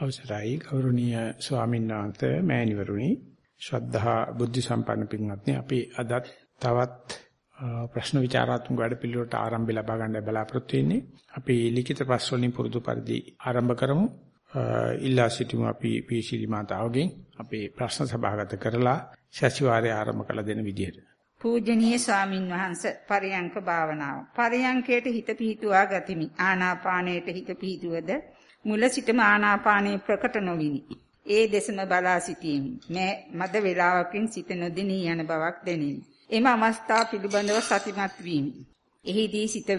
අවසරයි ගෞරවනීය ස්වාමීන් වහන්සේ මෑණිවරුනි. ශ්‍රද්ධා බුද්ධ සම්පන්න පින්වත්නි අපි අදත් තවත් ප්‍රශ්න විචාරාත්මක වැඩපිළිවෙලට ආරම්භය ලබා ගන්න බලාපොරොත්තු වෙන්නේ. අපි ලිඛිත ප්‍රශ්න වලින් පුරුදු පරිදි ආරම්භ කරමු. ඉල්ලා සිටිමු අපි පීශිලි මාතාවගෙන්. අපේ ප්‍රශ්න සභාගත කරලා සතිವಾರය ආරම්භ කළ දෙන විදිහට. පූජනීය ස්වාමින් වහන්සේ පරියංක භාවනාව. පරියංකයට හිත පිහිටුවා ගතිමි. ආනාපානයට හිත පිහිටුවද මුල සිටම ආනාපානයේ ප්‍රකට නොවිනි. ඒ දෙසම බලා සිටීමි. මේ මද වේලාවකින් සිත නොදිනී යන බවක් දැනිනි. එම අවස්ථාව පිළිබඳව සතිමත් වීමි. එහිදී සිත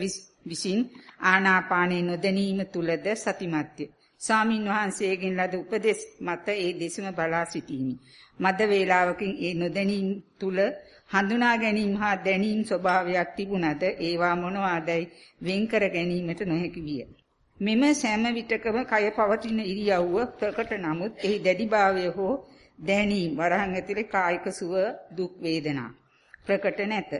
විසින් ආනාපානයේ නොදැනීම තුලද සතිමත්ය. ස්වාමින් වහන්සේගෙන් ලද උපදෙස් මත ඒ දෙසම බලා සිටීමි. මද වේලාවකින් ඒ නොදැනීම තුල හඳුනා ගැනීම හා දැනීම ස්වභාවයක් තිබුණද ඒවා මොනවාදයි වෙන් කර ගැනීමට නොහැකි විය. මෙම සෑම විටකම කය පවතින ඉරියව්ව ප්‍රකට නමුත් එහි දැඩිභාවය හෝ දැනීම වරහන් ඇතුලේ කායික සුව දුක් වේදනා ප්‍රකට නැත.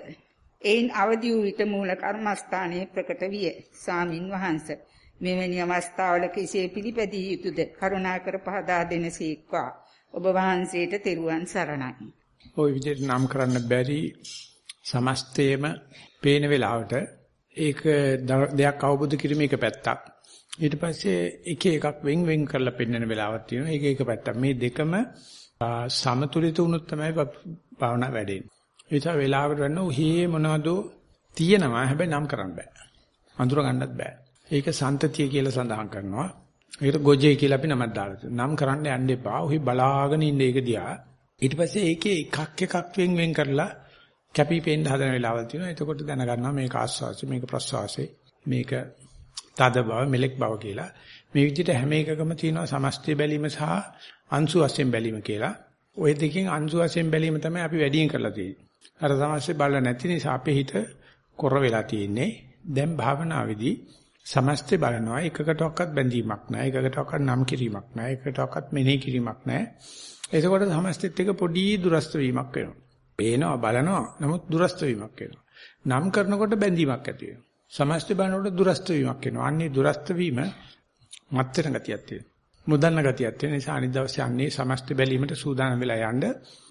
එයින් අවදි වූ විට මූල කර්මස්ථානයේ ප්‍රකට විය. සාමින් වහන්ස මෙවැනි අවස්ථාවල කෙසේ පිළිපැදිය යුතුද කරුණාකර පහදා දෙනසේක්වා. ඔබ වහන්සේට තෙරුවන් සරණයි. ওই විදිහට නම් කරන්න බැරි සමස්තයේම පේන වෙලාවට ඒක දෙයක් අවබෝධ කිරීම එක පැත්තක්. ඊට පස්සේ එක එකක් වෙන් වෙන් කරලා පෙන්වන වෙලාවක් තියෙනවා. ඒක එක පැත්තක්. මේ දෙකම සමතුලිත වුණොත් තමයි භාවනා වැඩෙන්නේ. ඒ නිසා වෙලාවකට වෙන්න උහි මොනවද තියෙනවා. හැබැයි නම් කරන්න බෑ. අඳුර ගන්නත් බෑ. ඒක සන්තතිය කියලා සඳහන් කරනවා. ඒකට ගොජේ කියලා අපි නමක් දාලා තියෙනවා. නම් කරන්න යන්න එපා. උහි බලාගෙන ඉන්න ඒක දිහා. ඊට පස්සේ ඒකේ එකක් එකක් වෙන් වෙන් කරලා කැපිපෙන්න හදන වෙලාවල් තියෙනවා. එතකොට දැනගන්නවා මේක ආස්වාසි, මේක ප්‍රස්වාසි, මේක තද බව, මෙලෙක් බව කියලා. මේ විදිහට හැම එකකම තියෙනවා සමස්තය බැලීම සහ අංශු වශයෙන් බැලීම කියලා. ওই දෙකෙන් අංශු වශයෙන් බැලීම තමයි අපි වැඩියෙන් කරලා තියෙන්නේ. අර සමස්තය බලලා නැති නිසා අපේ හිත කොර වෙලා තියෙන්නේ. දැන් භාවනාවේදී සමස්තය බලනවා එකකටවත් බැඳීමක් නැහැ. එකකටවත් නම් කිරීමක් නැහැ. එකකටවත් මෙනෙහි කිරීමක් නැහැ. එතකොට සමස්තෙත් එක පොඩි දුරස්ත වීමක් වෙනවා. පේනවා බලනවා නමුත් දුරස්ත වීමක් වෙනවා. නම් කරනකොට බැඳීමක් ඇති වෙනවා. සමස්ත බලනකොට දුරස්ත වීමක් වෙනවා. අන්නේ දුරස්ත වීම මත් වෙන ගතියක් තියෙනවා. මුදන්න ගතියක් තියෙන නිසා අනිත් දවසේ අන්නේ සමස්ත බැලීමට සූදානම් වෙලා යන්න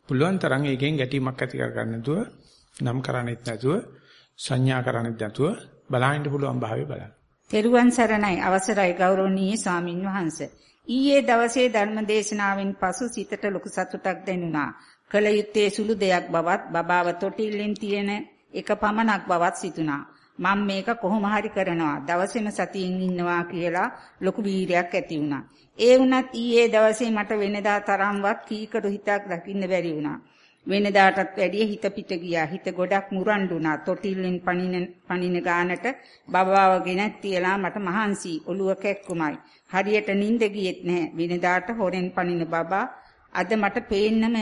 පුළුවන් තරම් ඒකෙන් ගැටීමක් ඇති කර ගන්න නැතුව නම් කරන්නේත් නැතුව සංඥා කරන්නේත් නැතුව බලහින්න පුළුවන් භාවය බලන්න. තෙරුවන් සරණයි අවසරයි ගෞරවනීය සාමින් වහන්සේ. ඊයේ දවසේ ධර්ම දේශනාවෙන් පසු සිතට ලොකු සතුටක් දැනුණා. කල යුත්තේ සුළු දෙයක් බවත් බබාව තොටිල්ලෙන් තියෙන එක පමණක් බවත් සිතුණා. මම මේක කොහොම හරි කරනවා දවසේම සතියෙන් ඉන්නවා කියලා ලොකු වීරයක් ඇති වුණා. ඒ වුණත් ඊයේ දවසේ මට වෙනදා තරම්වත් කීකරු හිතක් දකින්න බැරි වුණා. වෙනදාටත් වැඩිය හිත පිට ගියා. හිත ගොඩක් මුරණ්ඩුණා. තොටිල්ලෙන් පණින පණින ගානට බබාව ගෙනත් තියලා මට මහන්සි ඔළුව කැක්කුමයි. හරියට නිින්ද ගියෙත් නැහැ. වෙනදාට හොරෙන් පණින බබා අද මට පේන්නම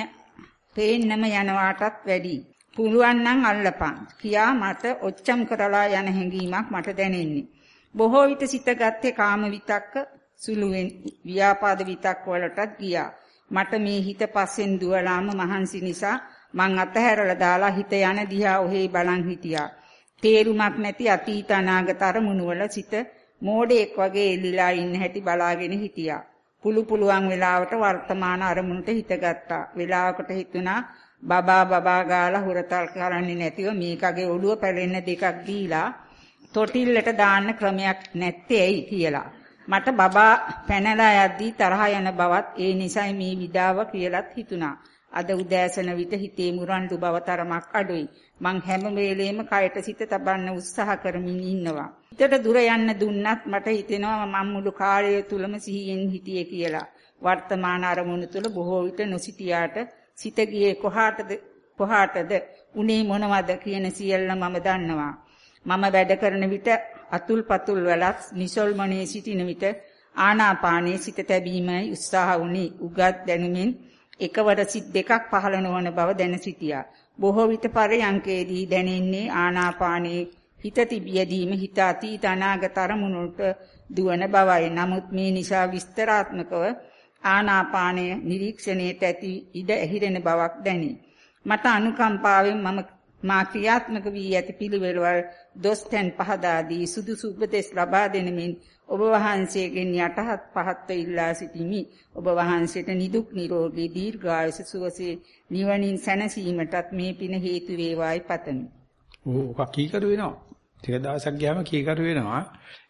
පේන්නම යනවාටත් වැඩි. පුළුවන් නම් අල්ලපන් කියා මට ඔච්චම් කරලා යන හැඟීමක් මට දැනෙන්නේ. බොහෝ විට සිත ගත්තේ කාම විතක්ක සුළුවෙන් ව්‍යාපාද විතක් වලටත් ගියා. මට මේ හිත පස්සෙන් දුවලාම මහන්සි නිසා මං අතහැරලා දාලා හිත යන දිහා ඔහේ බලන් හිටියා. තේරුමක් නැති අතීත අනාගත අරමුණු වල සිත මෝඩෙක් වගේ එල්ලිලා ඉන්න හැටි බලාගෙන හිටියා. පුළු පුළුවන් වෙලාවට වර්තමාන අරමුණට හිත ගත්තා. වෙලාවකට හිතුණා බබා බබා ගාලා හුරතල් කරන්නේ නැතිව මේකගේ ඔළුව පැලෙන්න දෙකක් දීලා තොටිල්ලට දාන්න ක්‍රමයක් නැත්තේ ඇයි කියලා. මට බබා පැනලා යද්දී තරහ යන බවත් ඒ නිසයි මේ විඩාව කියලාත් හිතුණා. අද උදෑසන විට හිතේ මුරණ්ඩු බව තරමක් අඩුයි. මං හැම වෙලේම කයට සිත තබන්න උත්සාහ කරමින් ඉන්නවා. හිතට දුර යන්න දුන්නත් මට හිතෙනවා මම මුළු කාලය තුලම සිහියෙන් හිටියේ කියලා. වර්තමාන අරමුණු තුල බොහෝ විට නොසිටියාට සිත ගියේ කොහාටද කොහාටද උනේ මොනවද කියන සියල්ල මම දන්නවා. මම වැඩ කරන විට අතුල් පතුල් වලත් නිසල්මනේ සිටින විට ආනාපානයේ සිත තැබීමයි උත්සාහ වුණේ. උගත් දැනුමින් එකවර සිත් දෙකක් පහළ නොවන බව දැන සිටියා. බොහෝ විට පරයන්කේදී දැනෙන්නේ ආනාපානයේ හිත තිබියදීම හිත අතීත අනාගත අරමුණුට දුවන බවයි. නමුත් මේ නිසා විස්තරාත්මකව ආනාපානය නිරීක්ෂණයට ඇති ඉඩ ඇහිරෙන බවක් දැනේ. මට අනුකම්පාවෙන් මම මා ක්‍රියාත්මක වී ඇති පිළිවෙළවල් දොස්තෙන් පහදා දී සුදුසු උපදෙස් ලබා දෙනමින් ඔබ වහන්සේගෙන් යටහත් පහත්ව ඉල්ලා සිටිමි. ඔබ වහන්සේට නිදුක් නිරෝගී දීර්ඝායුෂ සුවසේ නිවනින් සැනසීමටත් මේ පින හේතු වේවායි පතමි. ඕක කීකරු වෙනවා. ටික දවසක් ගියාම කීකරු වෙනවා.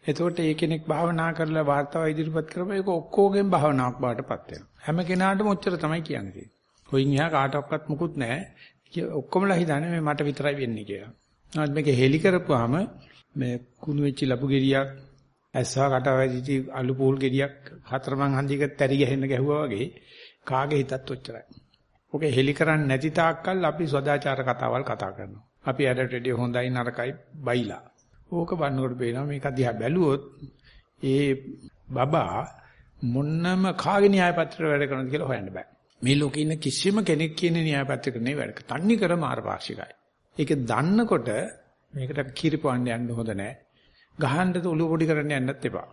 එතකොට ඒ කෙනෙක් භාවනා කරලා වාර්තාව ඉදිරිපත් කරපුවා ඒක ඔක්කොගෙන් භාවනාවක් බාටපත් වෙනවා. හැම කෙනාටම ඔච්චර තමයි කියන්නේ. කොයින් එහා කාටවත් මුකුත් නැහැ. ඔක්කොමලා හිතන්නේ මේ මට විතරයි වෙන්නේ කියලා. නමුත් මේක හෙලි කරපුවාම මේ කුණු වෙච්ච ලබු ගෙඩියක් ඇස්සා කටවැදිටි අලු පූල් ගෙඩියක් හතරමං හන්දියක තැරි ගහන්න ගැහුවා වගේ කාගේ හිතත් ඔච්චරයි. ඔක හෙලි කරන්නේ නැති තාක්කල් අපි සදාචාර කතාවල් කතා කරනවා. අපි ඇඩට රෙඩිය හොඳයි නරකයි බයිලා. ඕක බannකොට පේනවා මේක දිහා බැලුවොත් ඒ බබා මොන්නම කාගේ න්‍යාය පත්‍රය වැඩ කරනද කියලා හොයන්න බෑ. මේ ලෝකේ ඉන්න කිසිම කෙනෙක් කියන න්‍යාය පත්‍රයක නෙවෙයි වැඩ කරන්නේ. තන්නේ කර මාර්ගපාක්ෂිකයි. ඒක දන්නකොට මේකට කිරිපවන්න යන්න හොඳ නෑ. ගහන්නද ඔලුව පොඩි කරන්න යන්නත් එපා.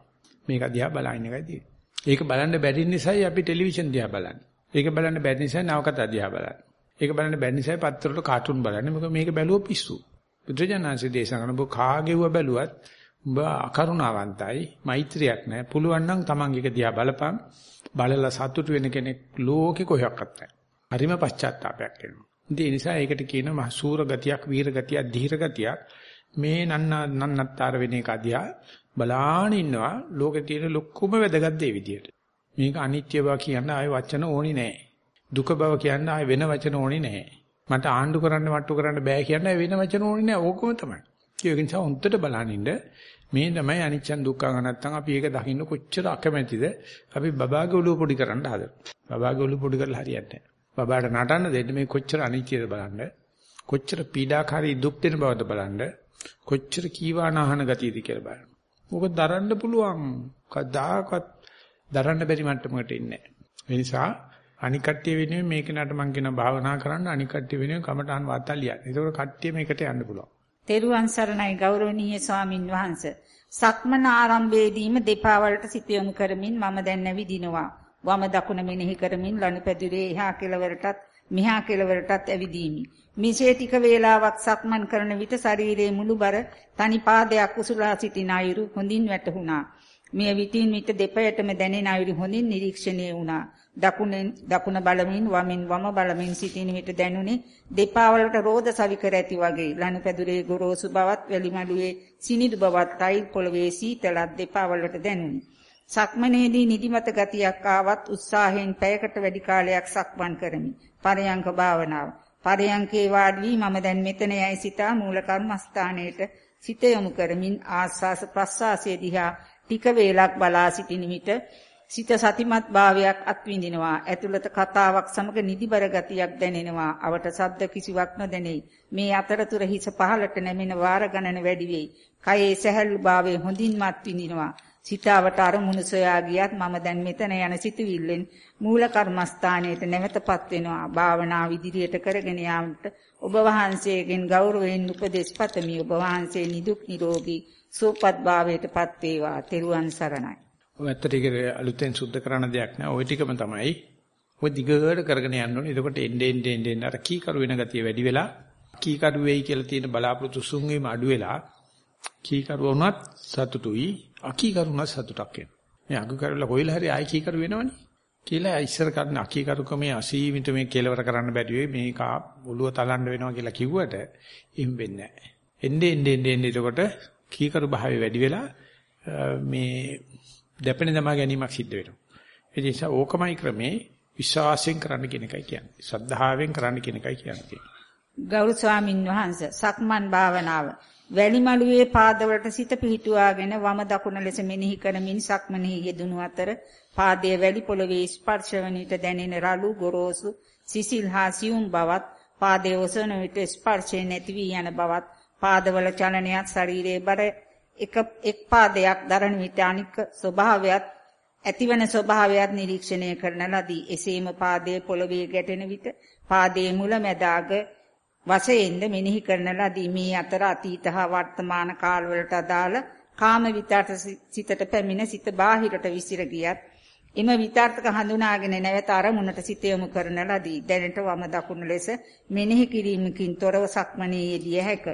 මේක දිහා බලන්න එකයි තියෙන්නේ. ඒක බලන්න බැරි නිසායි අපි ටෙලිවිෂන් දිහා බලන්නේ. ඒක බලන්න බැරි නිසා නවකතා දිහා බලන්නේ. ඒක බලන්න බැරි නිසා පත්තරවල කාටුන් බලන්නේ. මොකද මේක බැලුව පිස්සු. බුදුජානන්සේ දේශනා කරන බෝ කාගෙව බැලුවත් උඹ අකරුණාවන්තයි, මෛත්‍රියක් නැහැ. පුළුවන් නම් Taman එක දිහා බලපන්. බලලා සතුට වෙන කෙනෙක් ලෝකෙ කොහොක්වත් නැහැ. හරිම පශ්චාත්තාවයක් එනවා. ඒ නිසා ඒකට කියනවා මහසූර ගතියක්, වීර ගතියක්, ධීර ගතියක්. මේ නන්නා නන්නත්තර වෙන එක අධ්‍යා බලාන ඉන්නවා ලෝකේ තියෙන ලොකුම වැදගත් දේ විදියට. මේක අනිත්‍ය බව කියන්න ආයෙ වචන ඕනි නැහැ. දුක බව කියන්න ආයෙ වෙන වචන ඕනි නැහැ. මට ආණ්ඩු කරන්න මට්ටු කරන්න බෑ කියන්න වෙන වචන ඕනි නැහැ. ඕකම තමයි. ඒක නිසා හොන්දට බලනින්න මේ තමයි අනිච්චන් දුක්ඛං නැත්තම් අපි ඒක දකින්න කොච්චර අකමැතිද අපි බබාගේ ඔළුව පොඩි කරන්න හදනවා. බබාගේ ඔළුව පොඩි කරලා හරියන්නේ නැහැ. බබාට නටන්න දෙන්න මේ කොච්චර අනිත්‍යද බලන්න. කොච්චර පීඩාකාරී දුක් දෙන බවද බලන්න. කොච්චර කීවානාහන ගතියද කියලා බලන්න. මොක දරන්න පුළුවන්. කවදාකවත් දරන්න බැරි මට්ටමකට ඉන්නේ නැහැ. ඒ නිසා අනික් කට්ටිය වෙනුවෙන් මේක නට මං කියන භාවනා කරන්න අනික් කට්ටිය වෙනුවෙන් කමටහන් වාර්තා ලියන්න. ඒකෝර කට්ටිය මේකට යන්න පුළුවන්. තෙරුවන් සරණයි ගෞරවනීය ස්වාමින් වහන්සේ. සක්මන ආරම්භයේදීම දෙපා වලට සිත යොමු කරමින් මම දැන් නැවිදිනවා. වම දකුණ මෙනෙහි කරමින් ලනුපැදුරේ එහා කෙළවරටත් මෙහා කෙළවරටත් ඇවිදීමි. මිසේ ටික වේලාවක් සක්මන් කරන විට ශරීරයේ මුළු බර තනි පාදයක් උසුලා සිටින අයුරු හොඳින් වැටහුණා. මෙය විටින් විට දෙපයටම දැනෙන අයුරු හොඳින් නිරීක්ෂණය වුණා. දකුණෙන් දකුණ බලමින් වමෙන් වම බලමින් සිටින විට දැනුනේ දෙපා වලට රෝද සවිකර ඇති වගේ ලනුපැදුරේ ගොරෝසු බවත් වැලිමඩුවේ සිනිඳු බවත් ටයිල් පොළවේ සීතලත් දෙපා වලට දැනුනි. සක්මනේදී නිදිමත ගතියක් ආවත් උත්සාහයෙන් පැයකට වැඩි කාලයක් සක්මන් කරමි. පරයන්ක භාවනාව පරයන්කේ වාඩි වී මම දැන් මෙතන යයි සිතා මූල කර්මස්ථානයේට සිත යොමු කරමින් ආස්වාස ප්‍රස්වාසයේ දිහා ටික වේලක් බලා සිටින විට සිත සතිමත් භාවයක් අත්විඳිනවා ඇතුළත කතාවක් සමග නිදිබර ගතියක් දැනෙනවා අවට ශබ්ද කිසිවක් නොදැනෙයි මේ අතරතුර හිස පහළට නැමෙන වාර ගණන වැඩි වෙයි කයේ සැහැල්ලු භාවයේ හොඳින්ම අත්විඳිනවා සිතාවට අරමුණු සොයා ගියත් මම දැන් මෙතන යන සිතුවිල්ලෙන් මූල කර්මස්ථානයට නැවතපත් වෙනවා. භාවනාව ඉදිරියට කරගෙන යාමට ඔබ වහන්සේගෙන් ගෞරවයෙන් උපදෙස් පතමි. ඔබ වහන්සේ නිදුක් නිරෝගී සුවපත් භාවයටපත් වේවා. තෙරුවන් සරණයි. ඔය ඇත්තට ඒක අලුතෙන් සුද්ධ කරන දෙයක් නෑ. ওই ටිකම තමයි. ඔය දිගට කරගෙන යන්න ඕනේ. එතකොට එන්නේ එන්නේ එන්නේ අර කීකරු වෙන ගතිය වැඩි වෙලා කීකරු වෙයි කියලා තියෙන බලාපොරොත්තු සුන්වීම අඩු වෙලා කීකරු වුණත් සතුටුයි අකීකරුණත් සතුටක් එනවා. මේ අගු කරලා කොයිලා හරි ආයි කීකරු වෙනවනේ. කියලා ඉස්සර කරන අකීකරුකමේ අසීමිත මේ කෙලවර කරන්න බැරි වෙයි මේක ඔළුව තලන්න වෙනවා කියලා කිව්වට එහෙම වෙන්නේ නැහැ. එන්නේ එන්නේ එන්නේ එතකොට කීකරු භාවය වැඩි වෙලා මේ දෙපෙන දමා ගැනීමක් සිද්ධ වෙනවා. ඒ නිසා ඕකමයි ක්‍රමේ විශ්වාසයෙන් කරන්න කියන එකයි කියන්නේ. ශ්‍රද්ධාවෙන් කරන්න කියන එකයි කියන්නේ. ගෞරව ස්වාමින් වහන්සේ සක්මන් භාවනාව වැලිමලුවේ පාදවලට සිත පිහිටුවාගෙන වම දකුණ ලෙස මෙනෙහි කරමින් සක්මනෙහි යෙදුණු අතර පාදයේ වැලි පොළවේ ස්පර්ශ වන විට දැනෙන රළු ගොරෝසු සිසිල් හා සියුම් බවත් පාදයේ ඔසවන විට ස්පර්ශය නැති වී යන බවත් පාදවල චලනයත් ශරීරයේ බර එක එක් පාදයක් දරන විට අනික ස්වභාවයත් ඇතිවන ස්වභාවයත් නිරීක්ෂණය කරන ලදී. එසේම පාදයේ පොළවේ ගැටෙන විට පාදයේ මුල මැදාග වශයෙන්ද මෙනෙහි කරන ලදී. මේ අතර අතීත හා වර්තමාන කාලවලට අදාළ කාම විතර්ක සිතට පැමිණ සිත බාහිරට විසිර ගියත් එම විතර්ක හඳුනාගෙන නැවත අරමුණට සිත යොමු කරන ලදී. දැනට වම දකුණ ලෙස මෙනෙහි කිරීමකින් තොරව සක්මනේ යෙදිය හැක.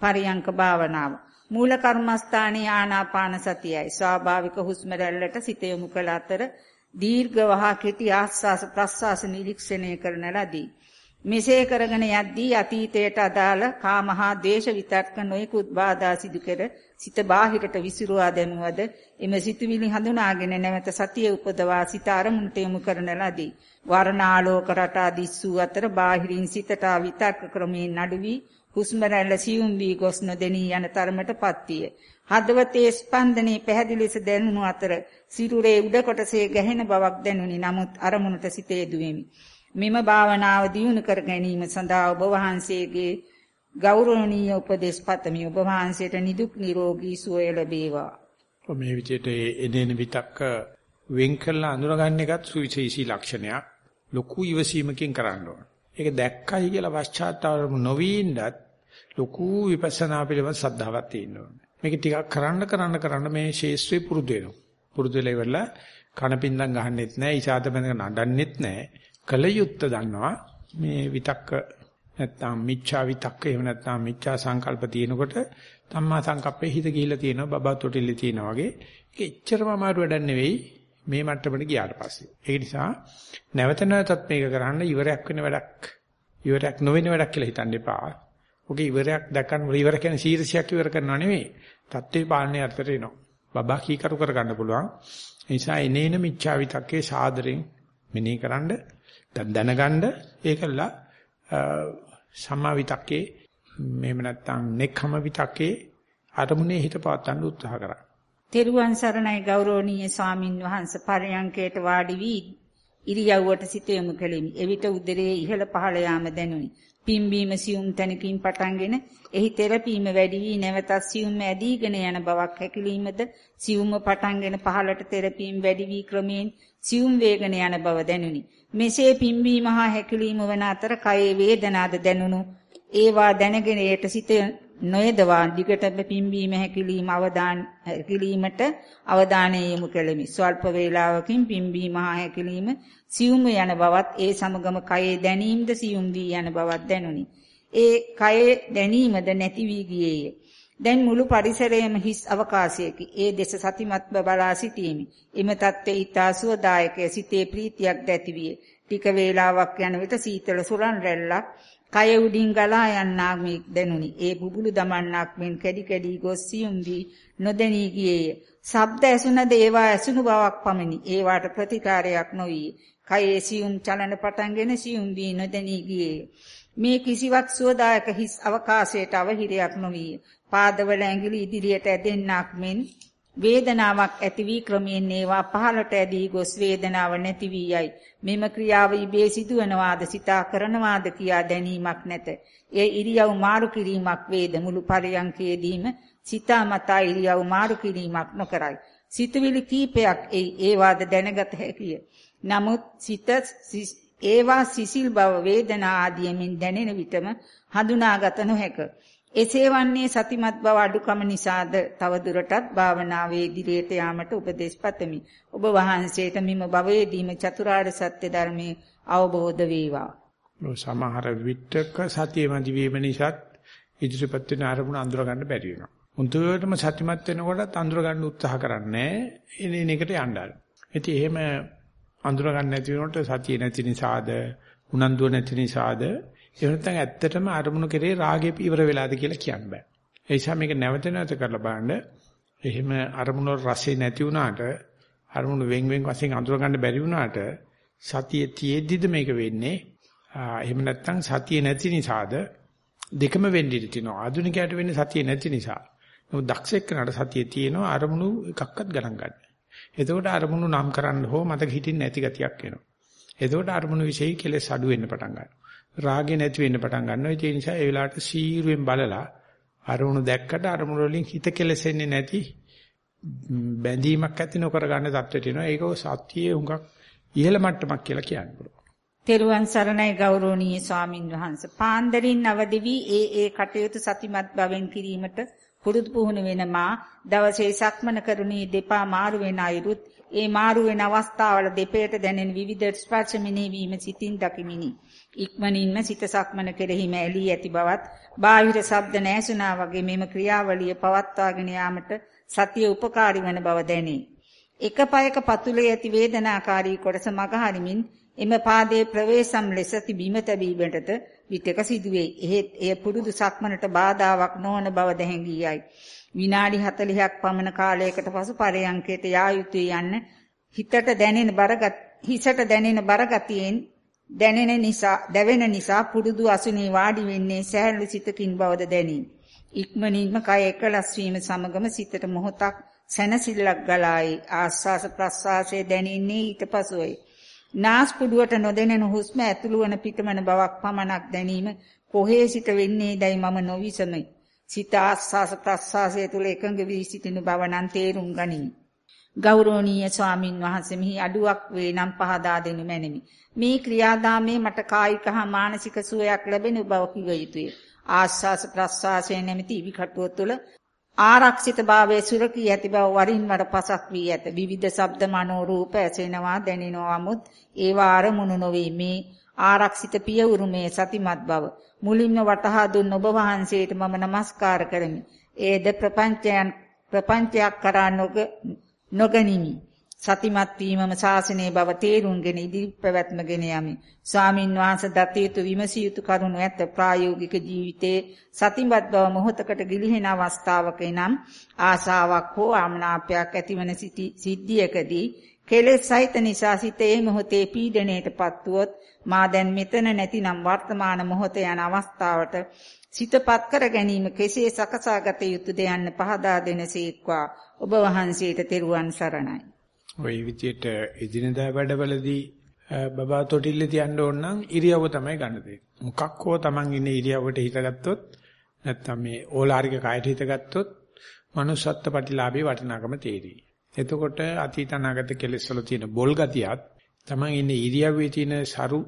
පරියංක භාවනාව. මූල කර්මස්ථානයේ ආනාපාන සතියයි. ස්වාභාවික හුස්ම රැල්ලට සිත යොමු කළ අතර දීර්ඝ වහා කෙටි ආස්වාස ප්‍රස්වාස නිරීක්ෂණය කරන ලදී. මෙසේ කරගෙන යද්දී අතීතයට අදාළ කාමහා ද්වේෂ විතර්ක නොයෙකුත් බාධා සිදු කර සිත බාහිරට විසිරුවා දැමුවද එම සිතුවිලි හඳුනාගෙන නැවත සතිය උපදවා සිත අරමුණට යොමු කරන ලදී. වර්ණාලෝක රටා දිස්සූ අතර බාහිරින් සිතට විතර්ක ක්‍රමයෙන් නඩු වී හුස්ම රැල්ල සියුම් වී ගොස් නොදෙනී යන තරමටපත් විය. හදවතේ ස්පන්දනයේ පැහැදිලි ලෙස දැනුණු අතර සිරුරේ උඩ කොටසේ ගැහෙන බවක් දැනුනි. නමුත් අරමුණට සිතේ දුවෙමි. මෙම භාවනාව දියුණු කර ගැනීම සඳහා ඔබ වහන්සේගේ ගෞරවනීය උපදෙස් පතමි. ඔබ වහන්සේට නිදුක් නිරෝගී සුවය ලැබේවා. මේ විදිහට එදෙන විතක්ක වෙන් කරලා අඳුරගන්න එකත් සුවිශේෂී ලක්ෂණයක්. ලොකු ඉවසීමකින් කරන්න ඕන. ඒක දැක්කයි කියලා පශ්චාත්තාප නොවී ඉන්නත් ලොකු විපස්සනා පිළිබඳ ශ්‍රද්ධාවක් තියෙන්න ඕනේ. මේක ටිකක් කරන්න කරන්න කරන්න මේ ශේස්ත්‍රේ පුරුදු වෙනවා. පුරුදු වෙලා ඉවරලා කනපින්දම් ගහන්නෙත් නැහැ, ඉසాత බඳ නඩන්නෙත් නැහැ. කලයුත්ත දන්නවා මේ විතක්ක නැත්නම් මිච්ඡා විතක්ක එහෙම නැත්නම් මිච්ඡා සංකල්ප තියෙනකොට ධම්මා සංකප්පේ හිත ගිහිලා තියෙනවා බබා තොටිල්ලේ තියෙනවා වගේ ඒක එච්චරම අමාරු වැඩක් නෙවෙයි මේ මට්ටමට ගියාට පස්සේ. ඒ නිසා නැවත නැවතත් මේක කරන්න ඉවරයක් වෙන වැඩක් ඉවරයක් නොවෙන වැඩක් කියලා හිතන්න එපා. ඔගේ ඉවරයක් දැක්කම ඉවර කියන්නේ සීරසියක් ඉවර කරනවා නෙවෙයි. தත්ත්වේ පාලනය අතරට එනවා. බබා කීකරු කර ගන්න පුළුවන්. ඒ නිසා එනේන මිච්ඡා විතක්කේ සාදරෙන් මෙනෙහි කරන්න දැනගන්න ඒකලා සම්මා විතක්කේ මෙහෙම නැත්නම් නෙක්ඛම විතක්කේ අරමුණේ හිත පවත්වන්න උත්සාහ කරා. තෙරුවන් සරණයි ගෞරවනීය ස්වාමින් වහන්සේ පරයන්කයට වාඩි වී ඉරියව්වට සිත යොමු කෙලිමි. එවිට උදරයේ ඉහළ පහළ යාම දැනුනි. පිම්බීම සියුම් තැනකින් පටන්ගෙන එහි තෙරපීම වැඩි වී නැවතත් සියුම් ඇදීගෙන යන බවක් හැකිලීමද සියුම්ම පටන්ගෙන පහළට තෙරපීම වැඩි වී ක්‍රමයෙන් සියුම් වේගන යන බව දැනුනි. මෙසේ පිම්බීම හා හැකිලීම වන අතර කයේ වේදනාද දැනුණු ඒවා දැනගෙන ඒට සිත නොයදවා දිගටම පිම්බීම හැකිලිම අවදාන හැකිලීමට අවධානය යොමු කෙලෙමි. ස්වල්ප වේලාවකින් පිම්බීම හා හැකිලීම සියුම් යන බවත් ඒ සමගම කයේ දැනීමද සියුම් වී යන බවත් දැනුනි. ඒ කයේ දැනීමද නැති වී ගියේය. දැන් මුළු පරිසරයම හිස් අවකාශයකි. ඒ දෙස සතිමත්ව බලා සිටීමි. එම தත්ත්වය ඊතා සුවදායකය සිතේ ප්‍රීතියක් දැතිවිය. ටික වේලාවක් යන විට සීතල සුරන් රැල්ලක් කය උඩින් ගලා යන්නාක් මේ දැනුනි. ඒ බුබුලු දමන්නක් මෙන් කැඩි කැඩි ගොස් සියුම් වී නොදැනී ගියේය. ශබ්ද ඇසුණද ඒවා ඇසුණු බවක් පමණි. ඒවාට ප්‍රතිකාරයක් නොවිය. කයේ සියුම් චලන පටන්ගෙන සියුම් වී නොදැනී ගියේය. මේ කිසිවක් සුවදායක හිස් අවකාශයට අවහිරයක් නොවිය. පාදවල ඇඟිලි ඉදිරියට ඇදෙන්නක් මෙන් වේදනාවක් ඇති වී ක්‍රමයෙන් ඒවා පහළට ඇදී ගොස් වේදනාව නැති වී යයි. මෙම ක්‍රියාව ඉබේ සිදුවනවාද සිතා කරනවාද කියා දැනීමක් නැත. ඒ ඉරියව් මාරු කිරීමක් වේද මුළු පරියන්කේදීම සිතා මතා ඉරියව් මාරු කිරීමක් නොකරයි. සිතුවිලි කීපයක් ඒ ඒවාද දැනගත හැකිය. නමුත් සිත ඒවා සිසිල් බව වේදනා ආදියමින් දැනෙන විටම හඳුනාගත නොහැක. එසේ වන්නේ සතිමත් බව අඩුකම නිසාද තව දුරටත් භාවනාවේ ඉදිරියට යාමට උපදෙස් පතමි. ඔබ වහන්සේට මෙම භවයේදීම චතුරාර්ය සත්‍ය ධර්මයේ අවබෝධ වේවා. සමහර විටක සතියමදි වීම නිසාත් ඉදිරිපත් වෙන අරමුණ අඳුර ගන්න බැරි වෙනවා. උන්ටම සතිමත් වෙනකොටත් අඳුර ගන්න උත්සාහ කරන්නේ එන එකට යන්නල්. ඉතින් එහෙම අඳුර ගන්න නැති වෙනකොට සතිය නැති නිසාද උනන්දුව නැති නිසාද ඒ නැත්නම් ඇත්තටම අරමුණු කෙරේ රාගෙ ඉවර වෙලාද කියලා කියන්න බෑ. ඒ නිසා මේක නැවත නැවත කරලා බලන්න. එහෙම අරමුණ රසෙ නැති වුණාට අරමුණු වෙන් වෙන් වශයෙන් අඳුර ගන්න බැරි වුණාට සතිය තියෙද්දිද මේක වෙන්නේ? එහෙම නැත්නම් සතිය නැති නිසාද දෙකම වෙන්න ඉඩ තියෙනවා. ආධුනිකයට වෙන්නේ සතිය නැති නිසා. නමුත් දක්ෂ එක්කනට සතිය තියෙනවා අරමුණු එකක්වත් ගණන් ගන්න. එතකොට අරමුණු නම් කරන්න හෝ මතක හිටින්න නැති ගතියක් එනවා. එතකොට අරමුණු વિશે කෙලෙස් අඩු වෙන්න පටන් ගන්නවා. රාගය නැති වෙන්න පටන් ගන්නවා. ඒ නිසා ඒ වෙලාවට සීරුවෙන් බලලා අරමුණු දැක්කට අරමුණු වලින් හිත කෙලෙසෙන්නේ නැති බැඳීමක් ඇති නොකර ගන්න தත්ත්වයට එනවා. ඒක සත්‍යයේ උඟක් ඉහළ මට්ටමක් කියලා කියන්න පුළුවන්. තෙරුවන් සරණයි ගෞරවනීය ස්වාමින් වහන්සේ. පාන්දරින් නවදෙවි ඒ ඒ කටයුතු සතිමත් බවෙන් කිරීමට පුරුදු පුහුණු වෙන මා දවසේ සක්මන කරුණී දෙපා මාරු වෙන අයුරුත් ඒ මාරු වෙන අවස්ථාවල දෙපයට දැනෙන විවිධ ස්පර්ශ මෙනෙහිවීම සිතින් දකිමිනි. ඉක්මනින්ම සිත සක්මන කෙරෙහිම ඇලී ඇති බවත් බාහිර ශබ්ද නැසුණා වගේ මෙම ක්‍රියාවලිය පවත්වාගෙන යාමට සතිය උපකාරී වන බව දැනේ. එක පායක පතුලේ ඇති වේදනාකාරී කොටස මගහරිමින් එම පාදයේ ප්‍රවේශම් ලෙස තිබීම තැබීමටද විටක සිදුවේ. එහෙත් එය පුරුදු සක්මනට බාධාවක් නොවන බව දැහැඟියයි. විනාඩි 40ක් පමණ කාලයකට පසු පරයන්කයට යා යුතුය යන්න හිතට දැනෙන බරගත් හිසට දැනෙන බරගතියෙන් දැනෙන නිසා දැවෙන නිසා පුරුදු අසුනේ වාඩි වෙන්නේ සෑහළු සිතකින් බවද දැනේ. ඉක්මනින්ම කය එකලස් වීම සමගම සිතට මොහොතක් සැනසෙල්ලක් ගලායි ආස්වාස ප්‍රස්වාසයේ දැනෙන්නේ ඊට පසුයි. නාස් පුඩුවට නොදැනෙන හුස්ම ඇතුළු වන පිටමන බවක් පමණක් දැනීම කොහේ සිට වෙන්නේදයි මම නොවිසමයි. සිත ආස්වාස ප්‍රස්වාසය තුළ එකඟ වී සිටින බව නම් තේරුම් ගනිමි. ගෞරවනීය ස්වාමින් වහන්සේ මෙහි අඩුවක් වේ නම් පහදා දෙනු මැනවි. මේ ක්‍රියාදාමයේ මට කායික හා මානසික සුවයක් ලැබෙන බව කිව යුතුය. ආස්වාස ප්‍රස්වාසය නැමැති ඉවිකටුව තුළ ආරක්ෂිත භාවයේ සුරකී ඇති බව වරින් වර පසක් වී ඇත. විවිධ ශබ්ද මනෝ රූප ඇසෙනවා දැනෙනවා මුත් ඒවා අරමුණු නොවේ මේ ආරක්ෂිත පියවුරුමේ සතිමත් බව. මුලින්ම වටහා දුන් ඔබ වහන්සේට මම নমස්කාර කරමි. ඒද ප්‍රපංචයන් ප්‍රපංචයක් කරා නොගනිමි. සතිමත් වීමම ශාසනයේ බව තේරුම්ගෙන ඉදිරි පැවැත්මගෙන යමි. ස්වාමින් වහන්සේ දතියුතු විමසිය යුතු කරුණු ඇත ප්‍රායෝගික ජීවිතයේ සතිමත් බව මොහොතකට ගිලිහෙන අවස්ථාවක නම් ආශාවක් හෝ ආමනාපයක් ඇතිවන සිද්ධියකදී කෙලෙස් සහිත නිසා සිතේ මොහොතේ පීඩණයටපත් වුවොත් මා දැන් මෙතන නැතිනම් වර්තමාන මොහොතේ යන අවස්ථාවට සිතපත් කර ගැනීම කෙසේ සකසාගත යුතුද යන්න පහදා දෙනසේක්වා ඔබ වහන්සේට තෙරුවන් සරණයි ওই විදියට එදිනදා වැඩවලදී බබා තොටිල්ල තියන්න ඕන නම් ඉරියව්ව තමයි ගන්න දෙන්නේ. මොකක් හෝ Taman ඉන්නේ ඉරියව්වට හිතගත්තොත් නැත්තම් මේ ඕලාරික කායට හිතගත්තොත් manussත්ත්ව ප්‍රතිලාභේ වටිනාකම තේරෙයි. එතකොට අතීත අනාගත කෙලෙස් වල තියෙන බොල් ගතියත් Taman ඉන්නේ ඉරියව්වේ තියෙන සරු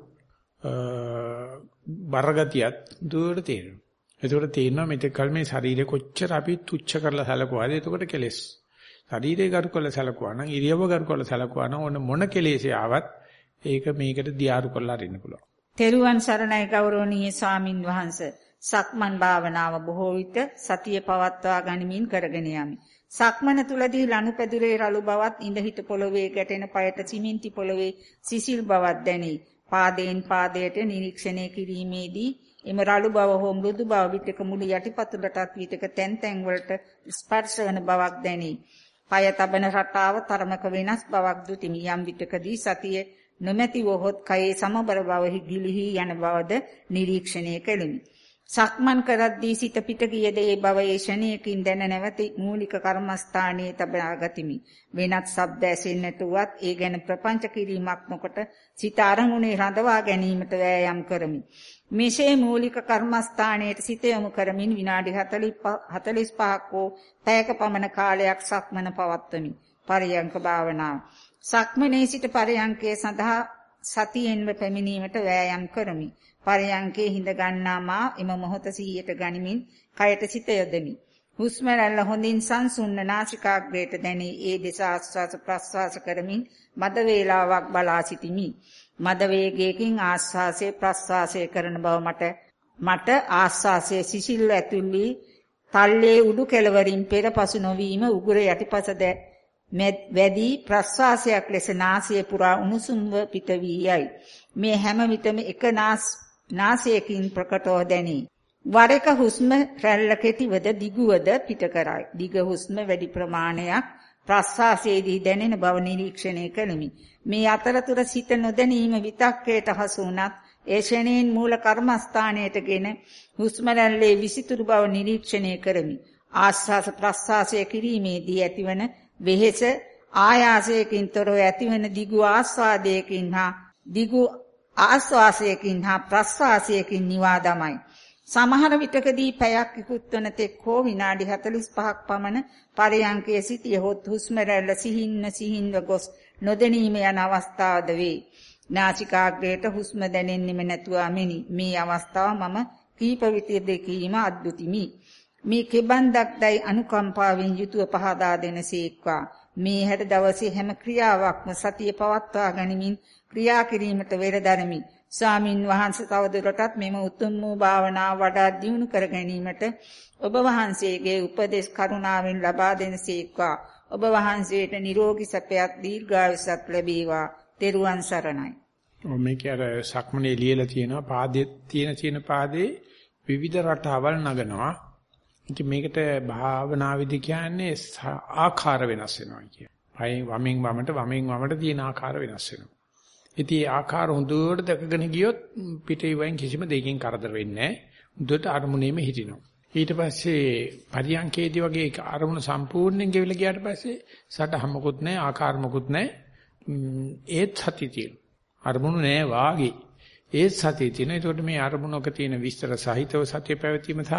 බරගතියත් දුරට තේරෙනවා. එතකොට තේරෙනවා මෙතෙක් කල මේ ශරීරය කොච්චර අපි තුච්ච කරලා සැලකුවාද එතකොට කෙලෙස් ශරීරය ගරු කළ සැලකුවා නම් ඉරියව්ව ගරු කළ සැලකුවා නම් ඕන මොන කෙලෙසේ ආවත් ඒක මේකට දියාරු කරලා අරින්න පුළුවන්. තෙරුවන් සරණයි ගෞරවනීය ස්වාමින් වහන්සේ. සක්මන් භාවනාව බොහෝ විට සතිය පවත්වා ගනිමින් කරගෙන යමි. සක්මන තුලදී ලනුපැදුරේ රළු බවත් ඉඳ හිට පොළවේ ගැටෙන පයට සිමෙන්ති පොළවේ සිසිල් බවක් දැනේ. පාදයෙන් පාදයට නිරීක්ෂණය කිරීමේදී එම රළු බව හෝ මෘදු බව විටක මුළු යටිපතුලටත් විටක තැන් තැන් වලට ස්පර්ශ වන බවක් දැනේ. পায় තබන රටාව තරමක වෙනස් බවක් දුතිමි යම් විටකදී සතිය නොමැති වොහොත් කයේ සමබර බව ගිලිහි යන බවද නිරීක්ෂණය කෙලිමි. සක්මන් කරද්දී සිත පිට ගියද ඒ බව ඒ ෂණයකින් දැන නැවති මූලික කර්මස්ථානයේ තබා ගතිමි. වෙනත් ශබ්ද ඇසෙන්නට උවත් ඒ ගැන ප්‍රපංච කිරීමක් නොකොට සිත අරමුණේ රඳවා ගැනීමට වෑයම් කරමි. මෙසේ මූලික කර්මස්ථානයේ සිත යොමු කරමින් විනාඩි 45ක් හෝ පැයක පමණ කාලයක් සක්මන පවත්වමි. පරියංක භාවනාව. සක්මනේ සිට පරියංකයේ සඳහා සතියෙන්ම පැමිණීමට වෑයම් කරමි. පරියංකේ හිඳ ගන්නා මා එම මොහොත සිහියට ගනිමින් කයට සිත යොදමි. හුස්ම රැල්ල හොඳින් සංසුන්න නාසිකාග්‍රයට දැනී ඒ දෙස ආස්වාස ප්‍රස්වාස කරමින් මද වේලාවක් බලා සිටිමි. මද වේගයකින් ආස්වාසයේ ප්‍රස්වාසයේ කරන බව මට මට ආස්වාසයේ සිසිල් ඇතුළි තල්ලේ උඩු කෙළවරින් පෙර පසු නොවීම උගුර යටිපස වැඩි ප්‍රස්වාසයක් ලෙස නාසය පුරා උණුසුම්ව පිට වී යයි. මේ හැම විටම එක නාසයකින් ප්‍රකටව දැනේ. වර එක හුස්ම රැල්ල කෙටිවද දිගුවද පිට කරයි. දිග හුස්ම වැඩි ප්‍රමාණයක් ප්‍රස්වාසයේදී දැනෙන බව නිරීක්ෂණය කළෙමි. මේ අතරතුර සිත නොදැනීම විතක්කයට හසු වුණත් ඒ ෂණේන් මූල කර්මස්ථානයටගෙන හුස්ම රැල්ලේ විසිතුරු බව නිරීක්ෂණය කරමි. ආස්වාස ප්‍රස්වාසය කිරීමේදී ඇතිවන වෙහෙස ආයාසයකින් තොරව ඇතිවන දිගු ආස්වාදයකින් හා දිගු ආස්වාසයකින් හා ප්‍රස්වාසයකින් නිවා දමයි. සමහර විටකදී පැයක් ඉක්ුත් වන තෙක් හෝ විනාඩි 45ක් පමණ පරයන්කයේ සිටියහොත් හුස්ම රැල්ල සිහින්න සිහින්ව ගොස් නොදැනීම යන අවස්ථාවද වේ. නාසිකාග්‍රයට හුස්ම දැනෙන්නෙම නැතුව මෙනි. මේ අවස්ථාව මම කීප විටකදීම අද්දුතිමි. මේ කෙබන්දක්දයි අනුකම්පාවෙන් යුතුව පහදා දෙනසේක්වා. මේ හැට දවසේ හැම ක්‍රියාවක්ම සතිය පවත්වා ගනිමින් ක්‍රියා කිරීමට වෙරදරමි. ස්වාමින් වහන්සේ තවදුරටත් මෙම උතුම් වූ භාවනාව වඩා දියුණු කර ගැනීමට ඔබ වහන්සේගේ උපදෙස් කරුණාවෙන් ලබා දෙනසේක්වා. ඔබ වහන්සේට නිරෝගී සැපයක් දීර්ඝායුෂක් ලැබේවා. තෙරුවන් සරණයි. මේක අර සක්මනේ ලියලා තියෙනවා පාදයේ තියෙන තියෙන පාදේ විවිධ රටාවල් නගනවා. ඉතින් මේකට භාවනාවිදි කියන්නේ ආකාර වෙනස් වෙනවා කියන්නේ. පයින් වමෙන් වමට වමෙන් වමට තියෙන ආකාර වෙනස් වෙනවා. ඉතින් ඒ ආකාර හොඳට දැකගෙන ගියොත් පිටේ වයින් කිසිම දෙයකින් කරදර වෙන්නේ නැහැ. හොඳට අරමුණේම හිටිනවා. ඊට පස්සේ පරියංකේදී වගේ අරමුණ සම්පූර්ණයෙන් ගෙවිලා ගියාට පස්සේ සටහන් මොකුත් නැහැ ආකාර මොකුත් නැහැ ඒත් සතිය තියෙනවා. අරමුණු නැහැ වාගේ. ඒත් සතිය තියෙනවා. ඒකට මේ අරමුණක තියෙන විස්තර සහිතව සතිය පැවැත්වීම සහ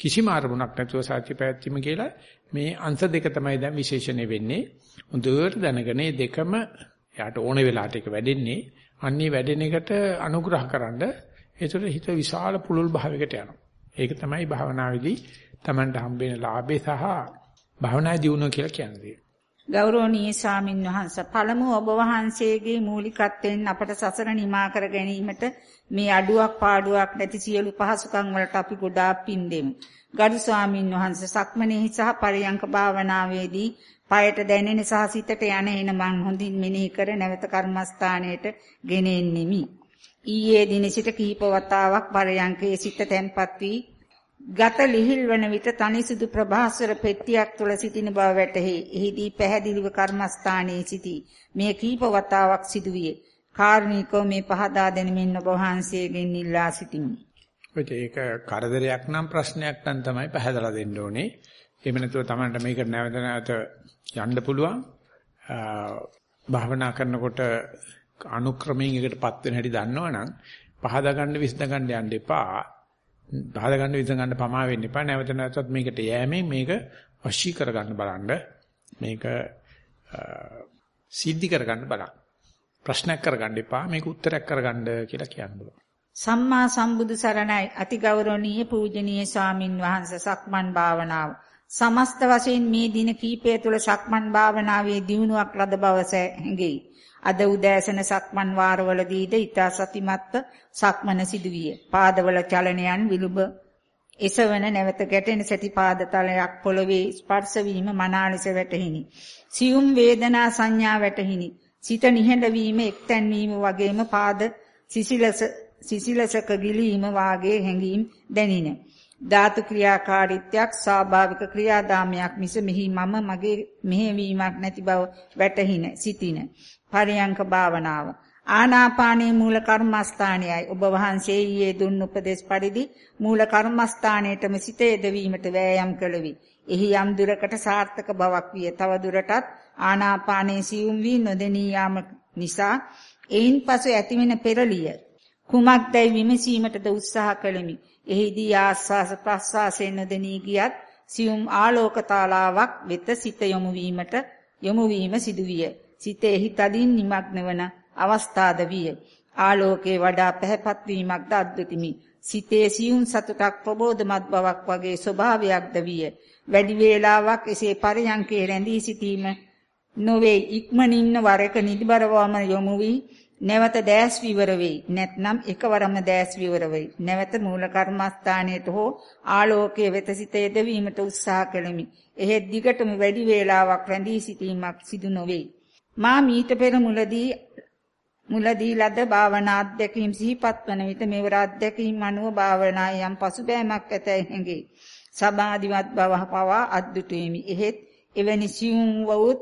කිසිම අරමුණක් නැතුව සතිය පැවැත්වීම කියලා මේ අංශ දෙක තමයි දැන් විශේෂණය වෙන්නේ. හොඳට දැනගෙන මේ දෙකම යාට ඕන වෙලාවට එක වැඩෙන්නේ අන්නේ වැඩෙන එකට අනුග්‍රහකරනද ඒතර හිත විශාල පුලුල් භාවයකට යනවා ඒක තමයි භාවනාවේදී Tamanට හම්බෙන ලාභේ සහ භාවනා දියුණුව කියලා කියන්නේ. ගෞරවනීය ස්වාමින් වහන්සේ පළමුව ඔබ වහන්සේගේ මූලිකත්වයෙන් අපට සසර නිමා කර ගැනීමට මේ අඩුවක් පාඩුවක් නැති සියලු පහසුකම් වලට අපි ගොඩාක් පින් දෙමු. ගරු ස්වාමින් වහන්සේ සක්මනේහි සහ පරියංක භාවනාවේදී පයට දැනෙන සහ සිතට යන එන මං හොඳින් මෙනෙහි කර නැවත කර්මස්ථානයට ගෙනෙන්නෙමි. ඊයේ දින සිට කිහිප වතාවක් පරයන්කේ සිට තැන්පත් වී ගත ලිහිල් වන විට තනි සුදු ප්‍රභාස්වර පෙට්ටියක් තුල සිටින බව වැටහි. එහිදී පැහැදිලිව කර්මස්ථානයේ සිටී. මේ කිහිප වතාවක් සිදුවිය. කාර්මිකව මේ පහදා දෙනමින් ඔබ වහන්සේගෙන් ඉල්ලා සිටිමි. ඒක කරදරයක් නම් ප්‍රශ්නයක් නම් තමයි පහදලා දෙන්න ඕනේ. එහෙම නැතුව Tamanට මේක නැවත නැවත යන්න පුළුවන්. භාවනා කරනකොට අනුක්‍රමයෙන් එකටපත් වෙන හැටි දන්නවනම් පහදා ගන්න විසඳ ගන්න යන්න එපා. පහදා ගන්න විසඳ ගන්න පමා වෙන්න එපා. නැවත නැවතත් මේකට යෑමෙන් මේක වශී කරගන්න බලන්න. මේක සිද්ධි කරගන්න බලන්න. ප්‍රශ්නයක් කරගන්න එපා. මේක උත්තරයක් කරගන්න කියලා කියන්න සම්මා සම්බුදු සරණයි අතිගෞරවනීය පූජනීය ස්වාමින් වහන්සේ සක්මන් භාවනාව සමස්ත වශයෙන් මේ දින කීපය තුළ සක්මන් භාවනාවේ දියුණුවක් ලද බව හැඟෙයි. අද උදෑසන සක්මන් වාරවලදීද ඊතා සතිමත්ව සක්මන සිදුවිය. පාදවල චලනයන් විලුඹ එසවන නැවත ගැටෙන සැටි පාද තලයක් පොළවේ ස්පර්ශ වීම මනාලෙස වැටහිනි. සියුම් වේදනා සංඥා වැටහිනි. සිත නිහඬ වීම එක්තැන් වීම වගේම පාද සිසිලස සිසිලසක ගිලීම වාගේ හැඟීම් දැනින. ධාතු ක්‍රියාකාරීත්වයක් ස්වාභාවික ක්‍රියාදාමයක් මිස මෙහි මම මගේ මෙහෙවීමක් නැති බව වැටහින සිටින. පරියංක භාවනාව. ආනාපානයේ මූල කර්මස්ථානයයි ඔබ වහන්සේ ඊයේ දුන් උපදේශ පරිදි මූල කර්මස්ථානයේටම සිත යෙදවීමට වෑයම් කළවි. එහි යම් දුරකට සාර්ථක බවක් විය. තව දුරටත් ආනාපානයේ සියුම් වී නොදෙනී යාම නිසා එයින් පසු ඇතිවෙන පෙරලිය කුමක්දයි විමසීමටද උත්සාහ කළෙමි. එහිදී ආස්වාස ප්‍රස්වාසයෙන් නොදෙනී ගියත් සියුම් ආලෝක තාලාවක් වෙත සිත යොමු වීමට යොමු වීම සිදුවිය. සිතෙහි තදින් නිමග්න වන අවස්ථාද විය. ආලෝකේ වඩා පැහැපත් වීමක්ද අද්දුතිමි. සිතේ සියුම් සතුටක් ප්‍රබෝධමත් බවක් වගේ ස්වභාවයක්ද විය. වැඩි වේලාවක් එසේ පරියන්කේ රැඳී සිටීම නොවේ ඉක්මනින්ම වරක නිදිබරවම යොමු වී නැවත දැස් විවර වෙයි. නැත්නම් එකවරම දැස් විවර වෙයි. නැවත මූල කර්මස්ථානයට හෝ ආලෝකයේ වෙත සිත යෙදවීමට උත්සාහ කළෙමි. එහෙත් දිගටම වැඩි වේලාවක් රැඳී සිටීමක් සිදු නොවේ. මා මීට පෙර මුලදී මුලදී ලද භාවනා අධ්‍යක්ීම් සිහිපත් වන විට මෙවර අධ්‍යක්ීම් අනුව භාවනාවේ යම් පසුබෑමක් ඇතැයි හැඟේ. සමාධිමත් බව පවා අද්දුටෙමි. එහෙත් එවැනි සියුම් වූත්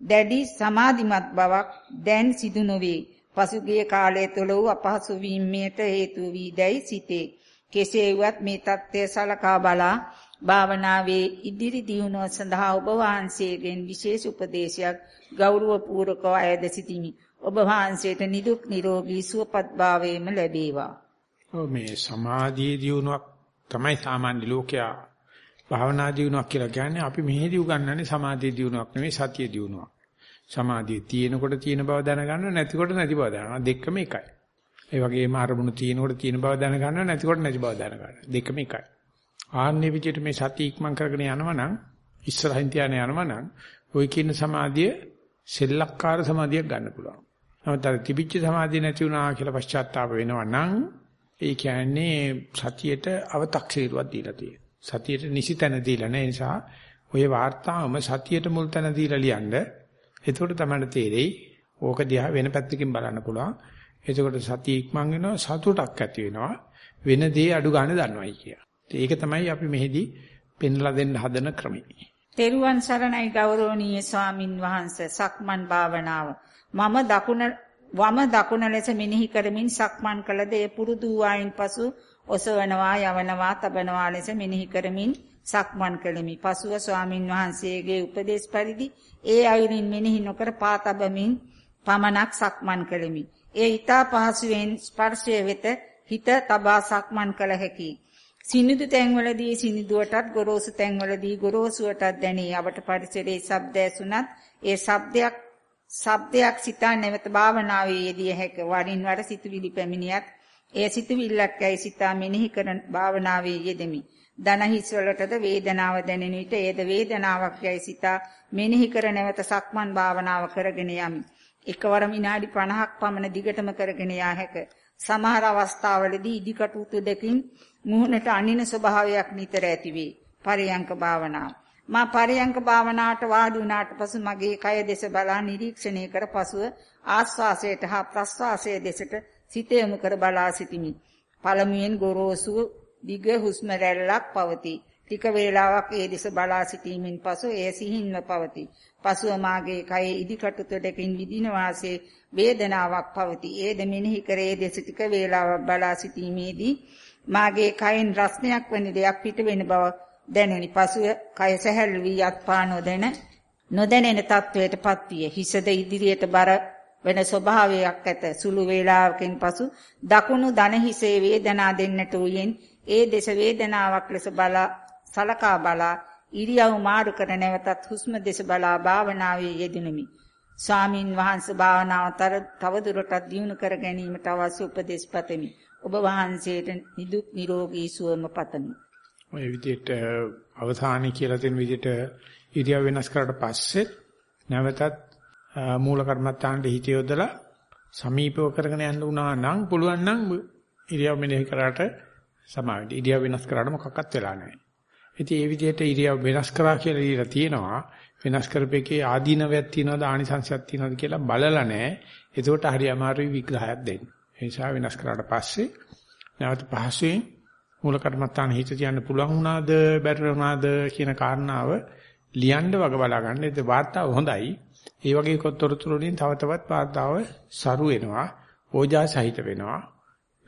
දැඩි සමාධිමත් බවක් දැන් සිදු නොවේ. පසුගිය කාලය තුළ වූ අපහසු වීමයට හේතු වී දැයි සිතේ. කෙසේ වුවත් මේ தත්ත්වය සලකා බලා භාවනාවේ ඉදිරි දියුණුව සඳහා ඔබ වහන්සේගෙන් විශේෂ උපදේශයක් ගෞරව පූර්වකව අයද සිටිමි. ඔබ වහන්සේට නිදුක් නිරෝගී සුවපත් භාවයේම ලැබේවා. ඔව් මේ සමාධියේ දියුණුවක් තමයි සාමාන්‍ය ලෝකයා භාවනා දියුණුවක් කියලා කියන්නේ අපි මෙහෙදී උගන්වන්නේ සමාධියේ දියුණුවක් නෙවෙයි සතියේ දියුණුවක්. සමාධිය තියෙනකොට තියෙන බව දැනගන්නවා නැතිකොට නැති බව දැනගන්නවා දෙකම එකයි. ඒ වගේම අරමුණු තියෙනකොට තියෙන බව දැනගන්නවා නැතිකොට නැති බව දැනගන්නවා දෙකම එකයි. ආන්නේ විදිහට මේ සති ඉක්මන් කරගෙන යනවනම් ඉස්සරහින් තියාන යනවනම් ওই කියන සමාධිය සෙල්ලක්කාර සමාධියක් ගන්න පුළුවන්. නමුත් අර තිබිච්ච සමාධිය නැති වුණා කියලා පශ්චාත්තාප වෙනවනම් ඒ කියන්නේ සතියට අව탁සීරුවක් දීලා තියෙනවා. සතියට නිසි තැන දීලා නැහැ නිසා ඔය වාර්තාවම සතියට මුල් තැන දීලා ලියන්නේ එතකොට තමයි තේරෙයි ඕක දිහා වෙන පැත්තකින් බලන්න පුළුවන්. එතකොට සතිය ඉක්මන් වෙනවා සතුටක් ඇති වෙනවා. වෙන දේ අඩු ගන්න දන්නවයි කිය. ඒක තමයි අපි මෙහිදී පෙන්ලා දෙන්න හදන ක්‍රමය. තෙරුවන් සරණයි ගෞරවනීය ස්වාමින් වහන්සේ සක්මන් භාවනාව. මම දකුණ වම දකුණ ලෙස මෙනෙහි කරමින් සක්මන් කළද ඒ පුරුදු වයින් පසු ඔසවනවා යවනවා තබනවා ලෙස මෙනෙහි කරමින් සක්මන් කළෙමි. පසුව ස්වාමින් වහන්සේගේ උපදේශ පරිදි ඒ අයුරින් මෙනෙහි නොකර පාතබමින් පමණක් සක්මන් කළෙමි. ඒ ඊතා පහසුවෙන් ස්පර්ශය වෙත හිත තබා සක්මන් කළ හැකියි. සිනිදු තැන්වලදී සිනිදුවටත් ගොරෝසු තැන්වලදී ගොරෝසුවටත් දැනී අපට පරිසරයේ ශබ්ද ඇසුණත් ඒ ශබ්දයක් ශබ්දයක් සිතා නැවත භාවනාවේ යෙදිය හැක වරින් වර සිතුවිලි පැමිණියත් එය සිතුවිල්ලක් යයි සිතා මෙනෙහි කරන භාවනාවේ යෙදෙමි. දන හිස් වලටද වේදනාව දැනෙන විට ඒද වේදනාවක් යයි සිතා මෙනෙහි කර නැවත සක්මන් භාවනාව කරගෙන යමි. එකවර විනාඩි 50ක් පමණ දිගටම කරගෙන යා හැක. සමහර අවස්ථාවලදී ඉදිකටුතු දෙකින් මුහුණට අනින ස්වභාවයක් නිතර ඇතිවේ. පරියංක භාවනාව. මා පරියංක භාවනාවට වාඩි වුණාට පසු මගේ කය දෙස බලා නිරීක්ෂණය කර පසුව ආස්වාසයට හා ප්‍රස්වාසයේ දෙසට සිත යොමු කර බලා සිටිමි. පළමුවෙන් ගොරෝසු දිග හුස්ම රැල්ලක් පවතී. ටික වේලාවක් ඒ දෙස බලා සිටීමෙන් පසු එය සිහින්ව පවතී. පසුව මාගේ කයේ ඉදිකටු දෙකකින් විදින වාසේ වේදනාවක් පවතී. ඒද මෙනෙහි කරේ දෙස ටික වේලාවක් බලා සිටීමේදී මාගේ කයෙන් රස්නයක් වැනි දෙයක් පිට වෙන බව දැනුනි. පසුව කය සැහැල්ලු වී අත්පා නොදැන නොදැනෙන තත්වයටපත් විය. හිසද ඉදිරියට බර වෙන ස්වභාවයක් ඇත. සුළු වේලාවකින් පසු දකුණු දන හිසේ වේදනා දෙන්නට උයෙන් ඒ දෙස වේදනාවක් ලෙස බලා සලකා බලා ඉරියව් මාරු කර නැවතත් හුස්ම දෙස බලා භාවනාවේ යෙදුණෙමි. ස්වාමින් වහන්සේ භාවනාවතර තව දුරටත් දියුණු කර ගැනීමට අවශ්‍ය උපදෙස් පතමි. ඔබ වහන්සේට නිදුක් නිරෝගී සුවම පතමි. ඔය විදිහට අවසානයේ කියලා තියෙන විදිහට ඉරියව් වෙනස් කරලා පස්සේ නැවතත් මූල කර්මත්තාන්ට හිත යොදලා සමීපව කරගෙන යන්න උනා නම් පුළුවන් නම් ඉරියව් මෙනෙහි කරාට සමාවෙන්න. ඉරියව් වෙනස් කරාට මොකක්වත් වෙලා නැහැ. ඉතින් ඒ විදිහට ඉරියව් වෙනස් කරා කියලා දීලා තියෙනවා. වෙනස් කරපේකේ ආදීනවයක් තියනවද ආනිසංශයක් තියනවද කියලා බලලා නැහැ. ඒකට හරි අමාරුයි විග්‍රහයක් දෙන්න. ඒ නිසා වෙනස් කරාට පස්සේ නැවත පහසුවෙන් මූල කර්මත්තාන හිත තියන්න පුළුවන් වුණාද බැරි වුණාද කියන කාරණාව ලියන්න වග බලා ගන්න. ඒ වාර්තාව හොඳයි. ඒ වගේ කොතොරතුරු වලින් තව තවත් වාර්තාව සරු වෙනවා. ඕජා සහිත වෙනවා.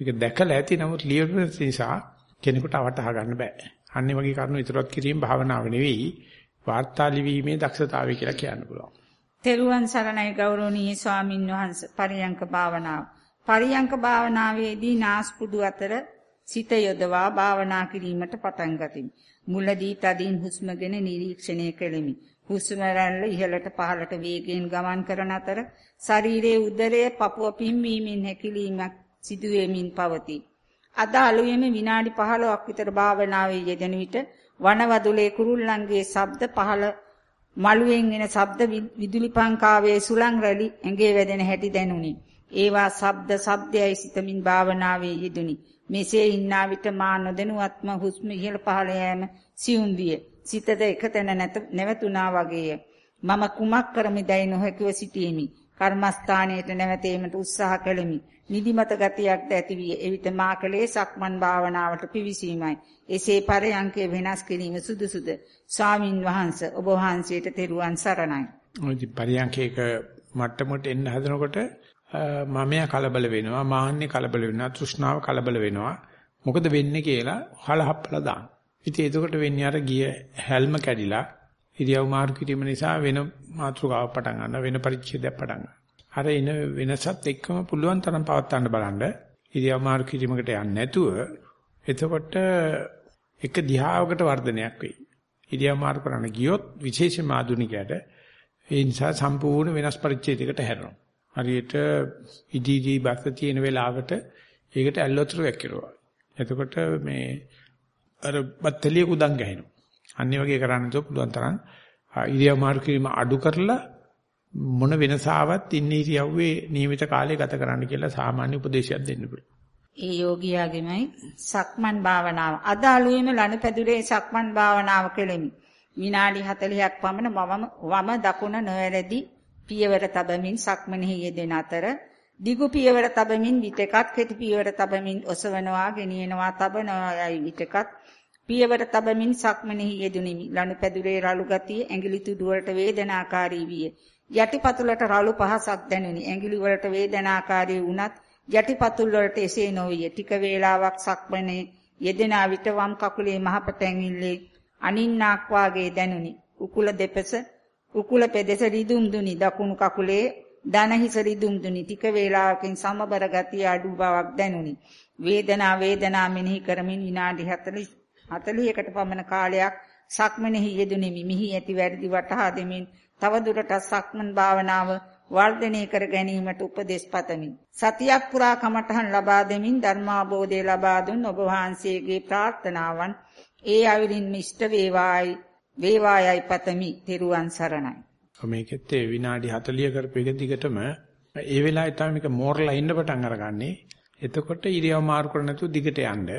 මේක දැකලා ඇති නමුත් ලියපු නිසා කෙනෙකුට අවටහා ගන්න බෑ. අන්නේ වගේ කරුණු ඉදිරියට කිරීම භාවනාව නෙවෙයි වාර්තා ලිවීමේ දක්ෂතාවය කියලා කියන්න පුළුවන්. තෙරුවන් සරණයි ගෞරවනීය ස්වාමින් වහන්සේ පරියංක භාවනාව. පරියංක භාවනාවේදී නාස්පුඩු අතර සිත යොදවා භාවනා කිරීමට පටන් ගතිමි. මුලදී තදින් හුස්මගෙන නිරීක්ෂණය කෙලිමි. හුස්ම රැල්ල ඉහළට පහළට වේගයෙන් ගමන් කරන අතර ශරීරයේ උදරයේ පපුව පිම්වීමෙන් හැකිලීමක් සිදුවෙමින් පවතී. අද අලුයම විනාඩි 15ක් විතර භාවනාවේ යෙදෙන විට වනවදුලේ කුරුල්ලන්ගේ ශබ්ද පහළ මළුවෙන් එන ශබ්ද විදුලි පංකාවේ සුලං රැලි ඇඟේ වැදෙන හැටි දැනුනි. ඒවා ශබ්ද ශබ්දයයි සිතමින් භාවනාවේ යෙදුනි. මෙසේ ඉන්නා විට මා නොදැනුවත්ම හුස්ම ඉහළ පහළ යෑම සියුම් විය. සිතද එකතැන නැවතුණා වගේය. මම කුමක් කරමිදයි නොහැකිව සිටීමි. කර්මස්ථානයට නැවතීමට උත්සාහ කළෙමි. නිදිමත ගතියක්ද ඇති විය. එවිට මා කලේ සක්මන් භාවනාවට පිවිසීමයි. එසේ පරයන්කේ වෙනස් කිරීම සුදුසුද? ස්වාමින් වහන්සේ ඔබ වහන්සේට තෙරුවන් සරණයි. ඔය පරයන්කේක මට්ටමට එන්න හදනකොට මමයා කලබල වෙනවා, මාන්නේ කලබල වෙනවා, තෘෂ්ණාව කලබල වෙනවා. මොකද වෙන්නේ කියලා හලහප්පලා දාන්න. ඉතින් එතකොට වෙන්නේ අර ගිය හැල්ම කැඩිලා ඉරියව් මාරු කිරීම නිසා වෙන මාතෘකාවක් පටන් ගන්නවා, වෙන පරිච්ඡේදයක් පටන් ගන්නවා. අර එන වෙනසත් එක්කම පුළුවන් තරම් පවත්වන්න බලන්න. ඉරියව් මාරු කිරීමකට යන්නේ නැතුව එතකොට එක දිහාවකට වර්ධනයක් වෙයි. ඉරියව් මාරු කරන්න ගියොත් විශේෂම ආධුනිකයට ඒ නිසා සම්පූර්ණ වෙනස් පරිච්ඡේදයකට හැරෙනවා. හරියට ඉදීදී බස්ස තියෙන වෙලාවට ඒකට ඇල්ලොතර වැක්කිරුවා. එතකොට මේ අර බත්තලිය කුඩන් ගහිනවා. අනිත් වගේ කරන්න පුළුවන් තරම් ඉරියව් මාරු කිරීම අඩු කරලා මොන වෙනසාවත් ඉන්න ඉරියව්වේ නියමිත කාලය ගත කරන්න කියලා සාමාන්‍ය උපදේශයක් දෙන්න පුළුවන්. ඒ යෝගියාගෙමයි සක්මන් භාවනාව. අද අලුයම ලනුපැදුරේ සක්මන් භාවනාව කෙලෙමි. විනාඩි 40ක් පමණ වම වම දකුණ නොඇරෙදි පියවර තබමින් සක්මනෙහි යෙදෙන අතර දිගු පියවර තබමින් විටකත් කෙටි පියවර තබමින් ඔසවනවා ගෙනියනවා තබනවා යයි විටකත් පියවර තබමින් සක්මනෙහි යෙදුනිමි. ලනුපැදුරේ රළු ගතිය ඇඟිලි තුඩු වලට වේදනාකාරී විය. යටිපතුලට රළු පහසක් දැනුනි. ඇඟිලි වලට වේදනාකාරී වුණත් යටිපතුල් වලට එසේ නොවිය. ටික වේලාවක් සක්මනේ යෙදෙන විට වම් කකුලේ මහපට ඇඟිල්ලේ අනින්නාක් වාගේ දැනුනි. උකුල දෙපස උකුල පෙදෙස රිදුම් දුනි. දකුණු කකුලේ දන හිස රිදුම් දුනි. ටික වේලාවකින් සමබර ගතිය අඩු බවක් දැනුනි. වේදනා වේදනා මෙනෙහි කරමින් විනාඩි 40 40කට පමණ කාලයක් සක්මනෙහි යෙදුණෙමි. මිහි ඇති වැඩි වටහා දෙමින් තව දුරටත් සක්මන් භාවනාව වර්ධනය කර ගැනීමට උපදෙස් පතමි. සතියක් පුරා කමඨහන් ලබා දෙමින් ධර්මාබෝධය ලබා දුන් ඔබ වහන්සේගේ ප්‍රාර්ථනාවන් ඒ අවිරින් මිෂ්ට වේවායි වේවායයි පතමි. තෙරුවන් සරණයි. මේකෙත් ඒ විනාඩි 40 කරපු එක දිගටම ඒ වෙලාවේ තමයි මේක මෝරලා ඉන්න පටන් අරගන්නේ. එතකොට ඉරියව් මාරු කර නැතුව දිගට යන්න.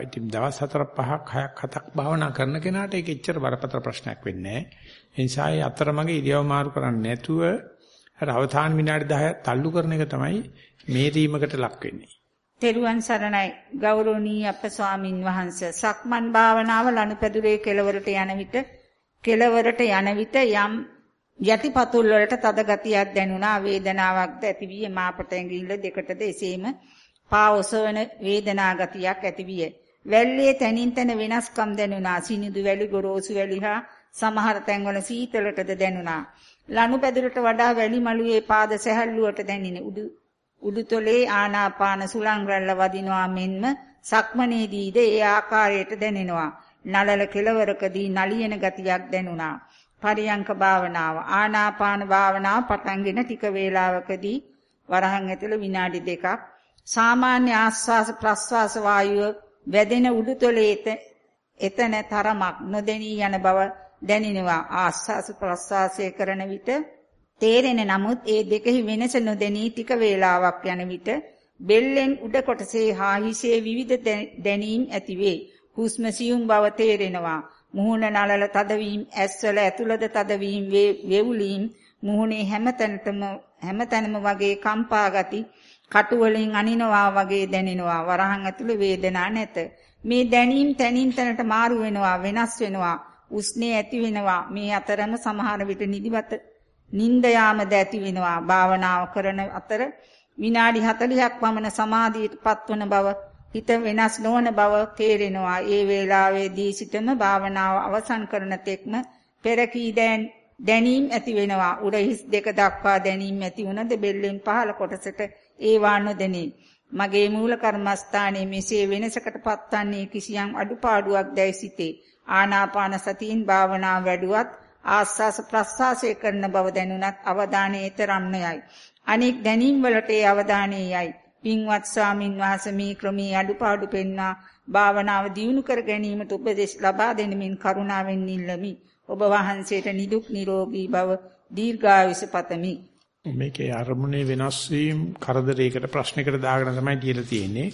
ඉතින් දවස් 4 5ක් 6ක් 7ක් භාවනා කරන කෙනාට ඒක එච්චර බරපතල ප්‍රශ්නයක් වෙන්නේ නැහැ. ඒ නිසා ඒ අතරමඟ ඉරියව් මාරු කරන්නේ නැතුව අර අවධාන විනාඩි 10ක් තල්ලු කරන එක තමයි මේරීමකට ලක් වෙන්නේ. තෙරුවන් සරණයි. ගෞරවනීය අප ස්වාමින් වහන්සේ සක්මන් භාවනාව ලනුපැදුරේ කෙළවරට යන විට කෙළවරට යන විට යම් යටිපතුල් වලට තද ගතියක් දැනුණා වේදනාවක්ද ඇතිවිය මාපට ඇඟිල්ල දෙකටද එසේම පා ඔසවන වේදනා ගතියක් ඇතිවිය වැල්ලේ තනින් තන වෙනස්කම් දැනුණා. සිනිදු වැලි ගොරෝසු වැලි හා සමහර තැන්වල සීතලටද දැනුණා. ලනුපැදුරට වඩා වැලි මළුවේ පාද සැහැල්ලුවට දැනින උඩු උඩුතොලේ ආනාපාන සුලං රැල්ල වදිනවා මෙන්ම සක්මනේදීද ඒ ආකාරයට දැනෙනවා. නලල කෙලවරකදී නලියන ගතියක් දැනුණා. පරියංක භාවනාව ආනාපාන භාවනාව පටන්ගෙන ටික වේලාවකදී වරහන් ඇතුළ විනාඩි දෙකක් සාමාන්‍ය ආස්වාස ප්‍රස්වාස වායුව වැදෙන උඩුතොලේ එතන තරමක් නොදෙනී යන බව දැනෙනවා. ආස්වාස ප්‍රස්වාසය කරන විට තේරෙන නමුත් ඒ දෙකෙහි වෙනස නොදැනී ටික වේලාවක් යන විට බෙල්ලෙන් උඩ කොටසේ හා හිසේ විවිධ දැනීම් ඇතිවේ. හුස්ම සියුම් බව තේරෙනවා. මුහුණ නලල තදවීම ඇස්වල ඇතුළත තදවීම වේවුලීම් මුහුණේ හැමතැනටම හැමතැනම වගේ කම්පා ගති කටු වලින් අනිනවා වගේ දැනෙනවා. වරහන් ඇතුළේ වේදනා නැත. මේ දැනීම් තනින් තනට මාරු වෙනවා වෙනස් වෙනවා. උස්නේ ඇති වෙනවා. මේ අතරම සමහර විට නිදිමත නිින්ද යාමද ඇති වෙනවා. භාවනාව කරන අතර විනාඩි 40ක් පමණ සමාධියට පත්වන බව හිත වෙනස් නොවන බව තේරෙනවා. ඒ වේලාවේදී සිටම භාවනාව අවසන් කරන තෙක්ම පෙරකී දැනීම් ඇති වෙනවා. උරහිස් දෙක දක්වා දැනීම් ඇති වුණද බෙල්ලෙන් පහළ කොටසට ඒවා නොදෙනේ. මගේ මූල කර්මස්ථානයේ මෙසේ වෙනසකට පත්වන්නේ කිසියම් අඩුපාඩුවක් දැයි සිටේ. ආනාපාන සතියින් භාවනා වැඩුවත් ආස්වාස ප්‍රස්වාසය කරන බව දැනුණත් අවධානය තරම් නොයයි. අනෙක් දැනීම් වලට ඒ අවධානය යයි. පින්වත් ස්වාමින් වහන්සේ මේ ක්‍රමී අඩුපාඩු පෙන්වා භාවනාව දියුණු කර ගැනීමට උපදෙස් ලබා දෙනමින් කරුණාවෙන් ඉල්ලමි. ඔබ වහන්සේට නිදුක් නිරෝගී භව දීර්ඝායුෂ පතමි. මේකේ අරමුණේ වෙනස් වීම කරදරයකට ප්‍රශ්නයකට දාගෙන තමයි කියලා තියෙන්නේ.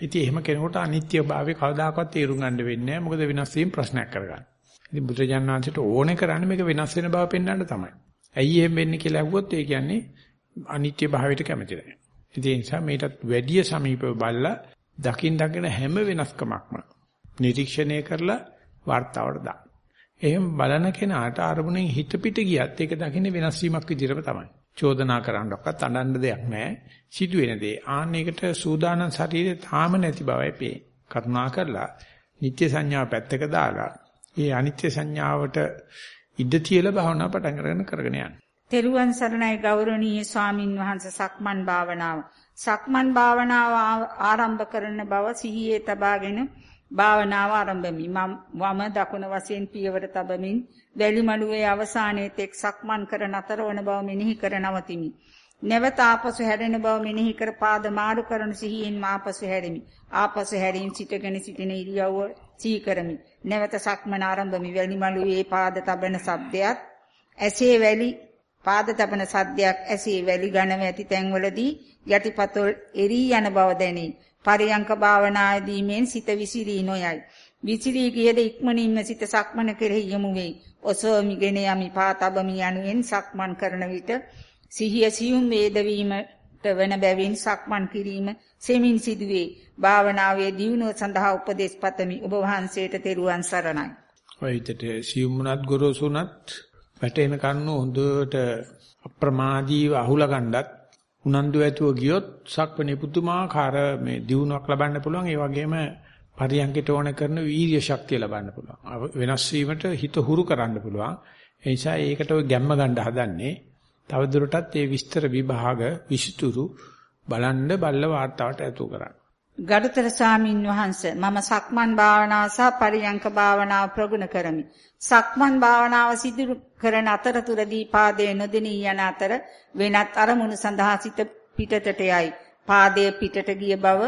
ඉතින් එහෙම කෙනෙකුට අනිත්‍යභාවය කවදාකවත් තේරුම් ගන්න වෙන්නේ නැහැ. මොකද වෙනස් වීම ප්‍රශ්නයක් කරගන්න. ඉතින් බුදුරජාණන් වහන්සේට ඕනේ කරන්නේ මේක වෙනස් වෙන බව පෙන්වන්න තමයි. ඇයි එහෙම වෙන්නේ කියලා අහුවොත් ඒ කියන්නේ අනිත්‍යභාවයට කැමති නැහැ. ඉතින් ඒ නිසා මේකටත් වැඩි සමීපව බලලා දකින් දකින හැම වෙනස්කමක්ම නිරීක්ෂණය කරලා වார்த்தාවට දාන්න. එහෙම බලන කෙනාට අරමුණෙන් හිත පිට ගියත් ඒක දකින්නේ වෙනස් වීමක් විදිහටම තමයි. චෝදනා කරන්නවත් අඬන්න දෙයක් නැහැ. සිදුවෙන දේ. ආන්න ඒකට සූදානම් ශරීරය තාම නැති බවයි පේන්නේ. කරුණා කරලා නිත්‍ය සංඥාව පැත්තක දාලා ඒ අනිත්‍ය සංඥාවට ඉඩ තියලා භාවනා පටන් ගන්න කරගෙන යන්න. තෙරුවන් සරණයි ගෞරවනීය ස්වාමින් වහන්සේ සක්මන් භාවනාව. සක්මන් භාවනාව ආරම්භ කරන බව සිහියේ තබාගෙන භාවනාව ආරම්භමි. මම වම දකුණ වශයෙන් පියවර තබමින් වැලිමඩුවේ අවසානයේ තෙක් සක්මන් කර නතර වන බව මෙනෙහි කර නවතිමි. නැවත ආපසු හැරෙන බව මෙනෙහි කර පාද මාරු කරන සිහියෙන් මාපසු හැරෙමි. ආපසු හැරීම සිටගෙන සිටින ඉරියව්ව සී කරමි. නැවත සක්මන ආරම්භමි. වැලිමලුවේ පාද තබන ශබ්දයක් ඇසේ වැලි පාද තබන සද්දයක් ඇසේ වැලි ඝනව ඇති තැන්වලදී යටිපතොල් එරී යන බව දැනේ. පරියංක භාවනාදී මෙන් සිත විසිරී නොයයි. විසිරී ගියද ඉක්මනින්ම සිත සක්මන කෙරෙහි යොමු වෙයි. ඔසවමිගෙන යමි පා තබමි යනුවෙන් සක්මන් කරන විට සිහිය සියුම් වේදවීමට වන බැවින් සක්මන් කිරීම සෙමින් සිදුවේ. භාවනාවේ දියුණුව සඳහා උපදෙස් පතමි. ඔබ වහන්සේට තෙරුවන් සරණයි. ඔය හිතට සියුම්ුණත් ගොරෝසුණත් වැටෙන කන්නු හොඳට අප්‍රමාදීව අහුලා ගන්නත් උනන්දු ඇතුව ගියොත් සක්වනේ පුදුමාකාර මේ දියුණුවක් ලබන්න පුළුවන්. ඒ වගේම පරියන්කට ඕන කරන වීර්ය ශක්තිය ලබන්න පුළුවන්. වෙනස් වීමට හිත හුරු කරන්න පුළුවන්. ඒ නිසා ඒකට ඔය ගැම්ම ගන්න හදන්නේ. තවදුරටත් මේ විස්තර විභාග විස්තුරු බලන්න බල්ල වාර්තාවට ඇතුල් කරන්න. ගරුතර ස්වාමින් වහන්සේ මම සක්මන් භාවනාව සහ පරියංක භාවනාව ප්‍රගුණ කරමි. සක්මන් භාවනාව සිදු කරන අතරතුරදී පාදයේ නොදෙනී යන අතර වෙනත් අරමුණු සඳහා සිත පිටතට යයි. පාදයේ පිටට ගිය බව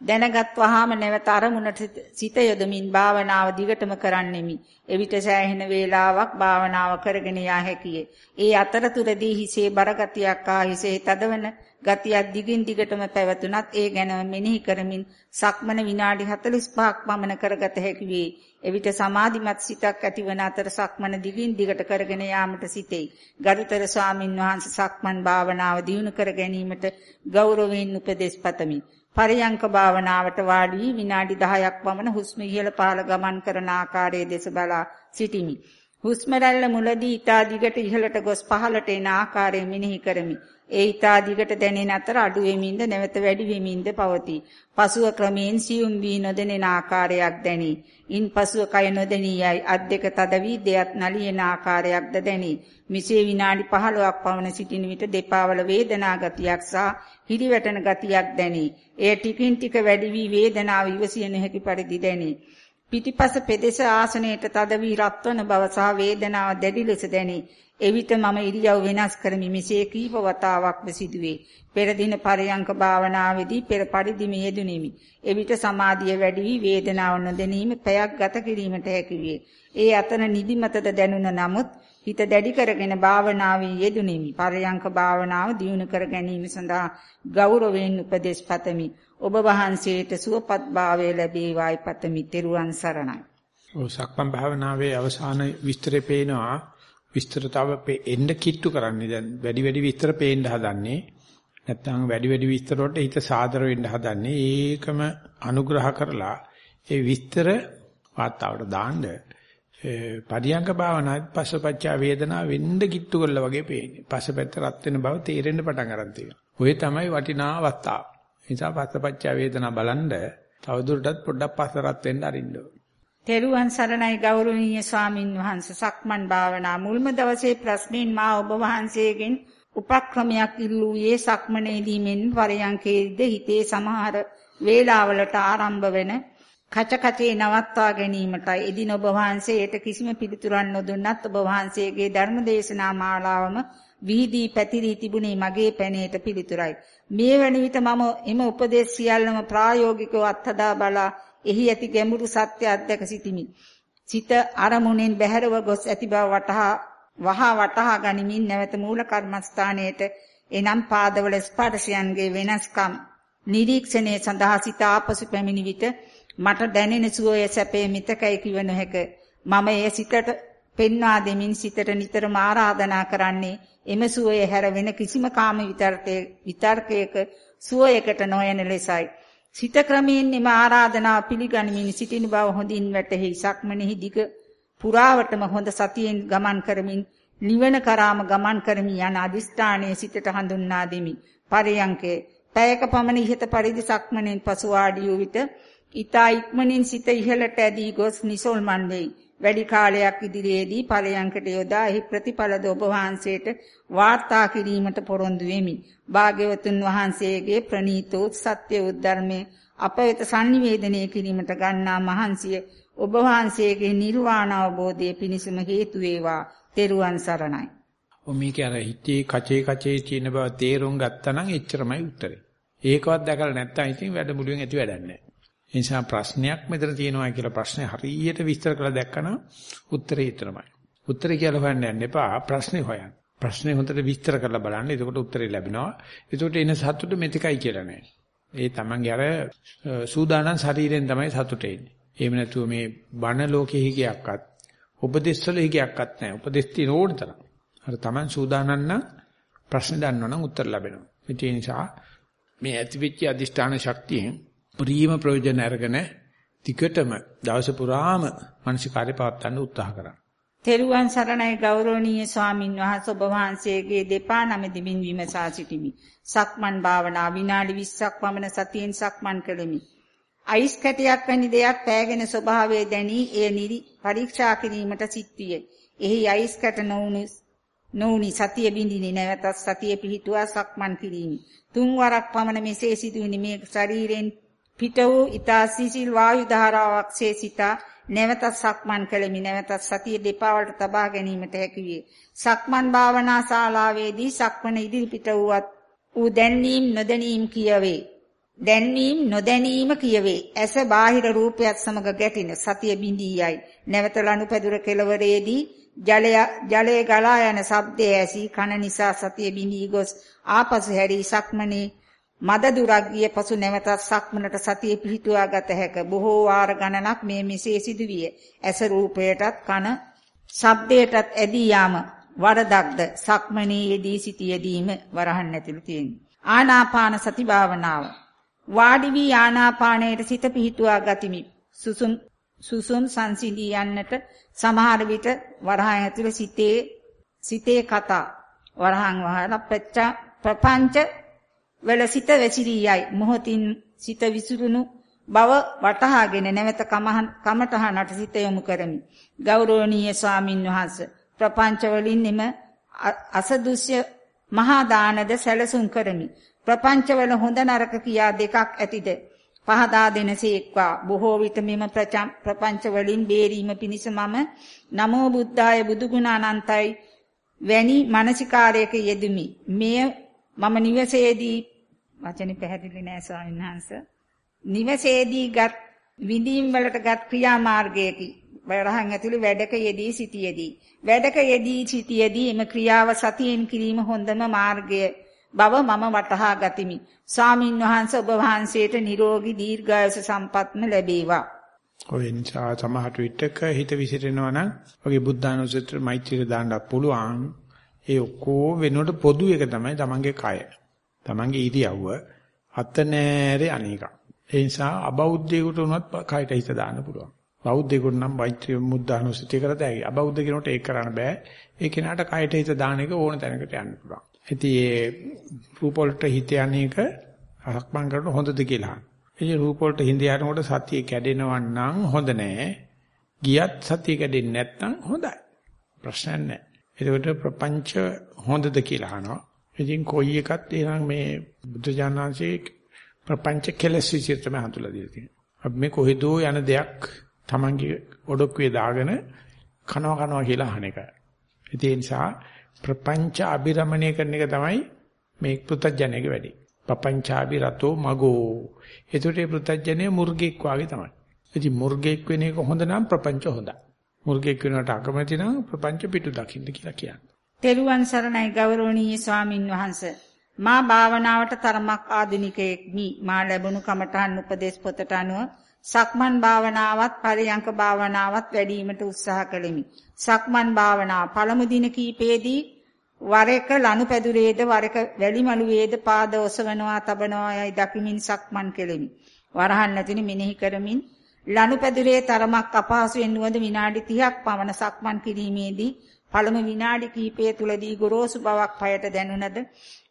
දැනගත් වහාම නැවත අරමුණට සිත යොදමින් භාවනාව දිගටම කරන්නෙමි. එවිට සෑහෙන වේලාවක් භාවනාව කරගෙන යා හැකියේ. ඒ අතරතුරදී හිසේ බරගතියක් ආ හිසේ තදවන ගතියක් දිගින් දිගටම පැවතුනත් ඒ ගැන මෙනෙහි කරමින් සක්මන විනාඩි 45ක් පමණ කරගත හැකි වේ. එවිට සමාධිමත් සිතක් ඇතිවන අතර සක්මන දිගින් දිගට කරගෙන යාමට සිටෙයි. ගරුතර ස්වාමින් වහන්සේ සක්මන් භාවනාව දියුණු කර ගැනීමට ගෞරවයෙන් උපදෙස් පතමි. පරියංක භාවනාවට වාඩි වී විනාඩි 10ක් පමණ හුස්ම ඉහළ පහළ ගමන් කරන ආකාරයේ දෙස බලා සිටිමි. හුස්ම රැල්ල මුලදී ඊතා දිගට ඉහළට ගොස් පහළට එන ආකාරය මෙනෙහි කරමි. ඒ ඊතා දිගට දැනෙන අතර අඩු වෙමින්ද නැවත වැඩි වෙමින්ද පවතී. පසුව ක්‍රමයෙන් සියුම් වී නොදැනෙන ආකාරයක් දැනේ. ඉන් පසුව කය නොදැනී යයි අත් දෙක තද වී දෙයත් නලියන ආකාරයක්ද දැනේ. මිසේ විනාඩි 15ක් පවන සිටින විට දෙපා වල වේදනා ගතියක් සහ හිරිවැටෙන ගතියක් දැනේ. එය ටිකින් ටික වැඩි වී වේදනාව ඉවසිය නොහැකි පරිදි දැනේ. පිටිපස පෙදෙස ආසනයට තද වී රත්වන බව සහ වේදනාව දැඩි ලෙස දැනේ. එවිට මම ඉරියව් වෙනස් කරමි මෙසේ කීප වතාවක්ම සිදුවේ. පෙර දින පරයන්ක භාවනාවේදී පෙර පරිදිම යෙදුණෙමි. එවිට සමාධිය වැඩි වී වේදනාව නොදැනීම පැයක් ගත කිරීමට හැකි වේ. ඒ අතර නිදිමතද දැනුණ නමුත් හිත දැඩි කරගෙන භාවනාවේ යෙදුණෙමි. පරයන්ක භාවනාව දියුණු කර ගැනීම සඳහා ගෞරවයෙන් උපදෙස් පතමි. ඔබ වහන්සේට සුවපත් භාවය ලැබේවායි පතමි. ත්වන් සරණයි. ඔය සක්මන් භාවනාවේ අවසාන විස්තරේ පේනවා. විස්තර තව එන්න කිට්ටු කරන්නේ දැන් වැඩි වැඩි විස්තර පේන්න හදන්නේ. නැත්නම් වැඩි වැඩි විස්තර වලට හිත සාදර වෙන්න හදන්නේ. ඒකම අනුග්‍රහ කරලා ඒ විස්තර වාතාවරණයට දාන්න පරියංග භාවනාවේ පස්සපච්චා වේදනා වෙන්න කිට්ටු කරලා වගේ පේන්නේ. පස්සපැත්ත රත් වෙන බව තේරෙන්න පටන් ගන්න තියෙනවා. ඔය තමයි වටිනා අවස්ථාව. ඒ නිසා පස්සපච්චා වේදනා බලන්ඩ තවදුරටත් පොඩ්ඩක් පස්ස රත් වෙන්න අරින්න තෙරුවන් සරණයි ගෞරවනීය ස්වාමින් වහන්සේ සක්මන් භාවනා මුල්ම දවසේ ප්‍රශ්නෙන් මා ඔබ වහන්සේගෙන් උපක්‍රමයක් ඉල්ලුවේ සක්මනේදී මෙන් පරයන්කේද හිතේ සමහර වේලාවලට ආරම්භ වෙන කච කචේ නවත්වා ගැනීමටයි එදින ඔබ වහන්සේට කිසිම පිළිතුරක් නොදුන්නත් ඔබ වහන්සේගේ ධර්ම දේශනා මාලාවම විහිදී පැතිරී තිබුණේ මගේ පැනේට පිළිතුරයි. මේ වෙන විට මම එම උපදේශ සියල්ලම ප්‍රායෝගිකව අත්හදා බලා එහි ඇති ගැඹුරු සත්‍ය අධ්‍යක් සිටිමි. සිත අරමුණෙන් බැහැරව ගොස් ඇති බව වටහා වහා වටහා ගනිමින් නැවත මූල කර්මස්ථානයේට එනම් පාදවල ස්පර්ශයන්ගේ වෙනස්කම් නිරීක්ෂණය සඳහා සිත ආපසු පැමිණි විට මට දැනෙන සුවය සැපේ මිතකයි කිව නොහැක. මම එය සිතට පෙන්වා දෙමින් සිතට නිතරම ආරාධනා කරන්නේ එම සුවය හැර වෙන කිසිම කාම විතර්කයක සුවයකට නොයන ලෙසයි. සිත ක්‍රමයෙන් එම ආරාධනාව පිළිගනිමින් සිටින බව හොඳින් වැටහි සක්මනෙහි දිග පුරාවටම හොඳ සතියෙන් ගමන් කරමින් නිවන කරාම ගමන් කරමි යන අදිස්ථානයේ සිතට හඳුන්වා දෙමි. පරයන්කේ පැයක පමණ ඉහත පරිදි සක්මනෙන් පසු වාඩි වූ විට ඊතා ඉක්මනින් සිත ඉහළට ඇදී ගොස් නිසල්මන් වෙයි. වැඩි කාලයක් ඉදිරියේදී ඵලයන්කට යොදා එහි ප්‍රතිඵලද ඔබ වහන්සේට වාර්තා කිරීමට පොරොන්දු වෙමි. භාග්‍යවතුන් වහන්සේගේ ප්‍රණීතෝ සත්‍ය උද්ධර්මයේ අප වෙත sannivedanaya කිරීමට ගන්නා මහන්සිය ඔබ වහන්සේගේ නිර්වාණ අවබෝධයේ පිණසම හේතු වේවා. තෙරුවන් සරණයි. මේක අර හිතේ කචේ කචේ තියෙන බව තේරුම් ගත්තා නම් එච්චරමයි උත්තරේ. ඒකවත් දැකලා නැත්නම් ඉතින් වැඩමුළුවෙන් ඇති වැඩක් නැහැ. ඒ නිසා ප්‍රශ්නයක් මෙතන තියෙනවා කියලා ප්‍රශ්නේ හරියට විස්තර කරලා දැක්කම උත්තරේ ඊතරමයි. උත්තරේ කියලා හොයන්න යන්න එපා ප්‍රශ්නේ හොයන්න. ප්‍රශ්නේ හොඳට විස්තර කරලා බලන්න. එතකොට උත්තරේ ලැබෙනවා. එතකොට එන සතුට මෙතිකයි කියලා නෑ. ඒ තමන්ගේ අර සූදානම් ශරීරයෙන් තමයි සතුට එන්නේ. එහෙම නැතුව මේ බණ ලෝකෙ හිගයක්වත් උපදේශවල හිගයක්වත් නැහැ. උපදේශ තියෙන ඕන තරම්. අර තමන් සූදානම් නම් ප්‍රශ්න දන්නවනම් උත්තර ලැබෙනවා. ඒ නිසා මේ ඇතිවෙච්ච අදිෂ්ඨාන ශක්තියෙන් ප්‍රීම ප්‍රයෝජන අරගෙන ටිකටම දවස පුරාම මානසිකාරය පවත්වන්න උත්සාහ කරන්න. තෙරුවන් සරණයි ගෞරවනීය ස්වාමින් වහන්සේ ඔබ වහන්සේගේ දෙපා නමදිමින් විමසා සිටිමි. සක්මන් භාවනා විනාඩි 20ක් පමණ සතියෙන් සක්මන් කළෙමි. අයිස් කැටයක් වැනි දෙයක් පෑගෙන ස්වභාවය දැනී එය නිරි පරීක්ෂා කිරීමට සිත් විය. එහි අයිස් කැට නොඋනි නොඋනි සතිය බින්දිනි නැවතත් සතිය පිහිටුවා සක්මන් කිරීමි. තුන් වරක් පමණ මෙසේ සිදුවිනි මේ ශරීරයෙන් පිට වූ ඊතා සිසිල් වායු ධාරාවක් සිතා නැවතත් සක්මන් කළෙමි නැවතත් සතිය දෙපා වලට තබා ගැනීමට හැකි විය. සක්මන් භාවනා ශාලාවේදී සක්මන ඉදිරිපිට වූවත් ඌ දැනීම් නොදැනීම් කියවේ. දැනීම් නොදැනීම කියවේ. ඇස බාහිර රූපයත් සමග ගැටින සතිය බිඳී යයි. නැවත ලනුපැදුර කෙළවරේදී ජලය ජලයේ ගලා යන ශබ්දය ඇසී කන නිසා සතිය බිඳී ගොස් ආපසු හැරී සක්මනේ මද දුරක් ගිය පසු නැවතත් සක්මනට සතිය පිහිටුවා ගත හැක. බොහෝ වාර ගණනක් මේ මෙසේ සිදුවිය. ඇස රූපයටත් කන ශබ්දයටත් ඇදී යාම වරදක්ද? සක්මනේ යෙදී සිටියදීම වරහන් ඇතුළු තියෙනවා. ආනාපාන සති භාවනාව. වාඩි වී ආනාපානයට සිත පිහිටුවා ගතිමි. සුසුම් සුසුම් සංසිඳී යන්නට සමහර විට වරහන් ඇතුළේ සිතේ සිතේ කතා වරහන් වහලා ප්‍රපංච වල සිත වැසිරී යයි. මොහොතින් සිත විසිරුණු බව වටහාගෙන නැවත කමඨහනට සිත යොමු කරමි. ගෞරවනීය ස්වාමින් වහන්සේ ප්‍රපංච වලින් එම අසදුස්ය මහා දානද සැලසුම් කරමි. ප්‍රපංච වල හොඳ නරක කියා දෙකක් ඇතිද? පහදා දෙනසේක්වා බොහෝ විට මෙම ප්‍රපංච වලින් බේරීම පිණිස මම නමෝ බුද්ධාය බුදුගුණ අනන්තයි වැනි මානසිකාරයක යෙදුමි. මෙය මම නිවසේදී වචනේ පැහැදිලි නෑ ස්වාමීන් වහන්සේ. නිවසේදී ගත් විඳීම් වලට ගත් ක්‍රියාමාර්ගයකි. වරහන් ඇතුළේ වැඩක යෙදී සිටියේදී. වැඩක යෙදී සිටියේදී එම ක්‍රියාව සතියෙන් කිරීම හොඳම මාර්ගය බව මම වටහා ගතිමි. ස්වාමින් වහන්සේ ඔබ වහන්සේට නිරෝගී දීර්ඝායුෂ සම්පත්ම ලැබේවා. ඔය නිසා සමහර විටක හිත විසිරෙනවා නම් වගේ බුද්ධානුස්සතිය මෛත්‍රිය දාන්න පුළුවන්. ඒ ඔක්කොම වෙනුවට පොදු එක තමයි තමන්ගේ කය. තමන්ගේ ඉරියව්ව අත නෑරේ අනේක. ඒ නිසා අබෞද්ධයෙකුට උනත් කයට හිත දාන්න පුළුවන්. බෞද්ධයෙකුට නම් මෛත්‍රී මුද්දානුස්සතිය කරත හැකියි. අබෞද්ධ කෙනෙකුට ඒක කරන්න බෑ. ඒ කෙනාට කයට හිත දාන එක ඕන තැනකට යන්න පුළුවන්. ඉතින් ඒ රූප වලට හිත යන්නේක අහක්මන් කරනකොට හොඳද කියලා. ඒ රූප වලට හිඳ යනකොට සතිය කැඩෙනවා නම් හොඳ නෑ. ගියත් සතිය කැඩෙන්නේ නැත්නම් හොඳයි. ප්‍රශ්නයක් නෑ. එතකොට ප්‍රපංච හොඳද කියලා අහනවා. ඉතින් කොයි එකත් එනම් මේ බුද්ධ ඥානංශයේ ප්‍රපංච කෙලස් විදිහට තමයි හඳුලා දීලා තියෙන්නේ. අපි මේ කොහෙදෝ යන දෙයක් Tamange ඔඩොක්කුවේ දාගෙන කනවා කනවා කියලා අහන එක. ඒ නිසා ප්‍රපංච අබිරමණය කරන එක තමයි මේ පෘතජ්ජනයේ වැඩි. පපංචාබි රතෝ මගෝ. ඒකට පෘතජ්ජනයේ මුර්ගෙක් වාගේ තමයි. ඉතින් මුර්ගෙක් වෙන එක හොඳ නම් ප්‍රපංච හොඳයි. මුර්ගෙක් වෙනවට අකමැති නම් ප්‍රපංච පිටු දකින්න කියලා කියන්නේ. තෙරුවන් සරණයි ගෞරවනීය ස්වාමින් වහන්සේ. මා භාවනාවට තරමක් ආධුනිකයෙක්මි. මා ලැබුණු කමඨහන් උපදේශ පොතට අනුව සක්මන් භාවනාවත් පරියංක භාවනාවත් වැඩිවීමට උත්සාහ කළෙමි. සක්මන් භාවනාව පළමු දින කීපයේදී වර එක ලනුපැදුරේද වර එක වැලිමලුවේද පාද ඔසවනවා තබනවා යයි දකිමින් සක්මන් කෙලෙමි. වරහන් නැතිනි මෙනෙහි කරමින් ලනුපැදුරේ තරමක් අපහසුයෙන් නුවද විනාඩි 30ක් පමණ සක්මන් කිරීමේදී පළමු විනාඩි කිහිපය තුලදී ගොරෝසු බවක් පයට දැනුණද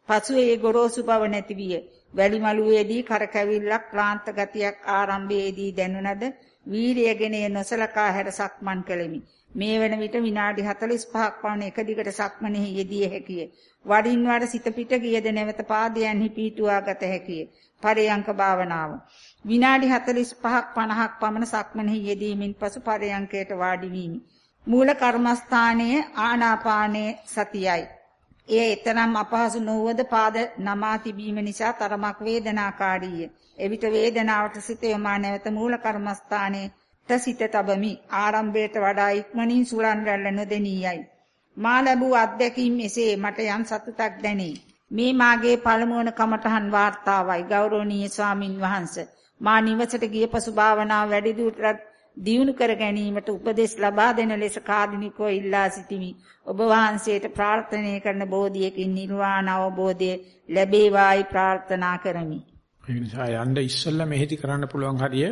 පසුව ඒ ගොරෝසු බව නැති විය. වැලි මළුවේදී කරකැවිල්ලක් ක්ලාන්ත ගතියක් ආරම්භයේදී දැනුණද වීරියගෙන නොසලකා හැර සක්මන් කළෙමි. මේ වන විට විනාඩි 45ක් පමණ එක දිගට සක්මනෙහි යෙදිය හැකිය. වඩින් වඩ සිත පිට ගියද නැවත පාදයන්හි පීටුවා ගත හැකිය. පරයන්ක භාවනාව. විනාඩි 45ක් 50ක් පමණ සක්මනෙහි යෙදීමෙන් පසු පරයන්කයට වාඩි වීමි. මූල කර්මස්ථානයේ ආනාපානයේ සතියයි. එය ඊතරම් අපහසු නොවද පාද නමා තිබීම නිසා තරමක් වේදනාකාරීය. එවිට වේදනාවට සිත යොමා නැවත මූල කර්මස්ථානයේ සිත තබමි. ආරම්භයට වඩා ඉක්මනින් සුලන් රැල්ල නොදෙනියයි. මා ලැබූ අත්දැකීම් එසේ මට යම් සතුටක් දැනේ. මේ මාගේ පළමුවන කමඨහන් වාර්තාවයි ගෞරවනීය ස්වාමින් වහන්සේ. මා නිවසට ගිය පසු භාවනාව වැඩි දුරටත් දියුණු කර ගැනීමට උපදෙස් ලබා දෙන ලෙස කාදිනිකව ඉල්ලා සිටිමි. ඔබ වහන්සේට ප්‍රාර්ථනා කරන බෝධියකින් නිර්වාණ අවබෝධය ලැබේවායි ප්‍රාර්ථනා කරමි. ඒ නිසා යන්න ඉස්සෙල්ලා මෙහෙදි කරන්න පුළුවන් හරිය